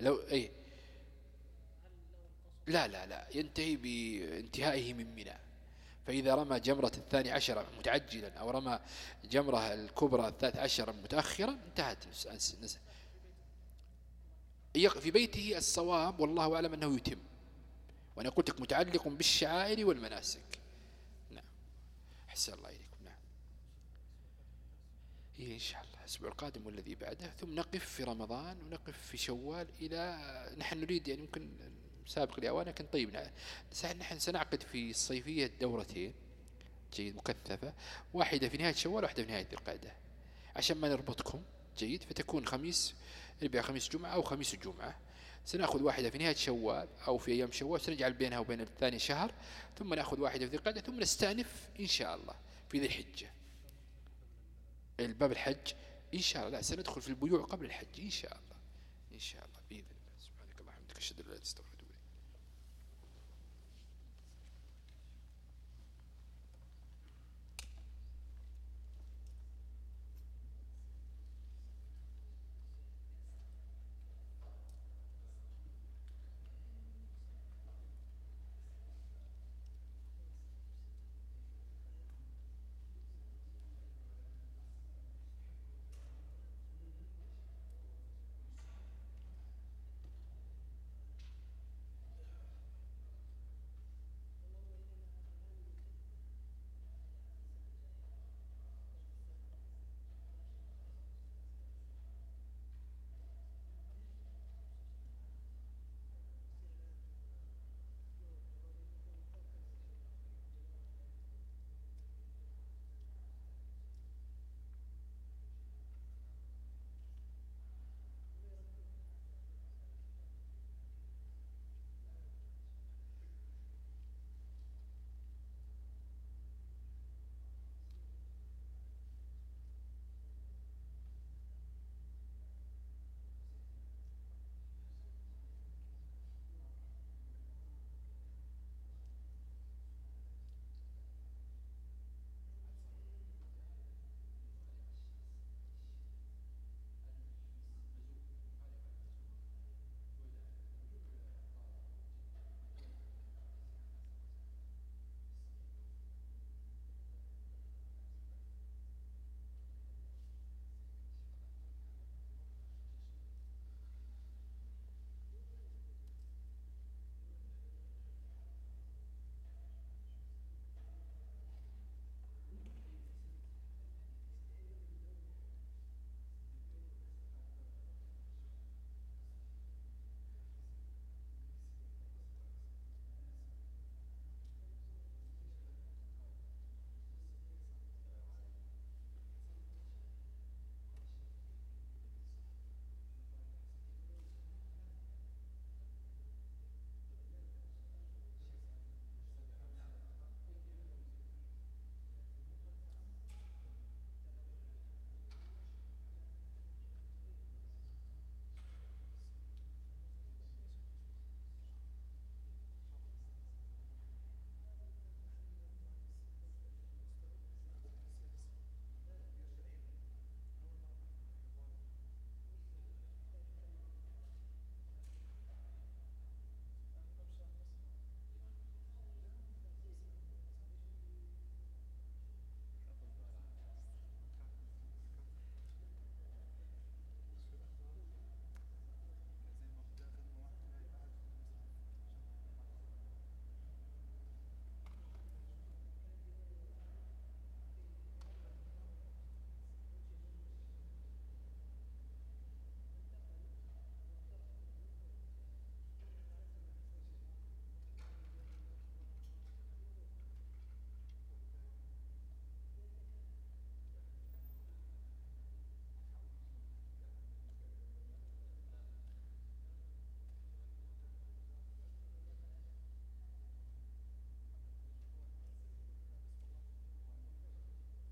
لو أي لا لا لا. ينتهي بانتهائه من منى. فإذا رمى جمرة الثاني عشر متعجلا أو رمى جمرة الكبرى الثالث عشر متأخرا انتهت. في بيته الصواب والله أعلم أنه يتم. وأنا قلت لك متعلق بالشعائر والمناسك. نعم. أحسن الله إليكم. نعم. إيه إن شاء الله. الأسبوع القادم والذي بعده. ثم نقف في رمضان ونقف في شوال إلى نحن نريد يعني ممكن سابق لأوان لكن طيب نحن سنعقد في الصيفية دورتين. جيد مكثفة. واحدة في نهاية شوال واحدة في نهاية ذي القعدة. عشان ما نربطكم. جيد. فتكون خميس ربع خميس جمعة أو خميس الجمعة سنأخذ واحدة في نهاية شوال أو في أيام شوال سنجعل بينها وبين الثاني شهر ثم نأخذ واحدة في ذي القعدة ثم نستأنف إن شاء الله في ذي الحجة. الباب الحج إن شاء الله لا سندخل في البيوع قبل الحج إن شاء الله إن شاء الله بإذن الله. سبحانك اللهم وبحمدك أشهد أن لا إله إلا أنت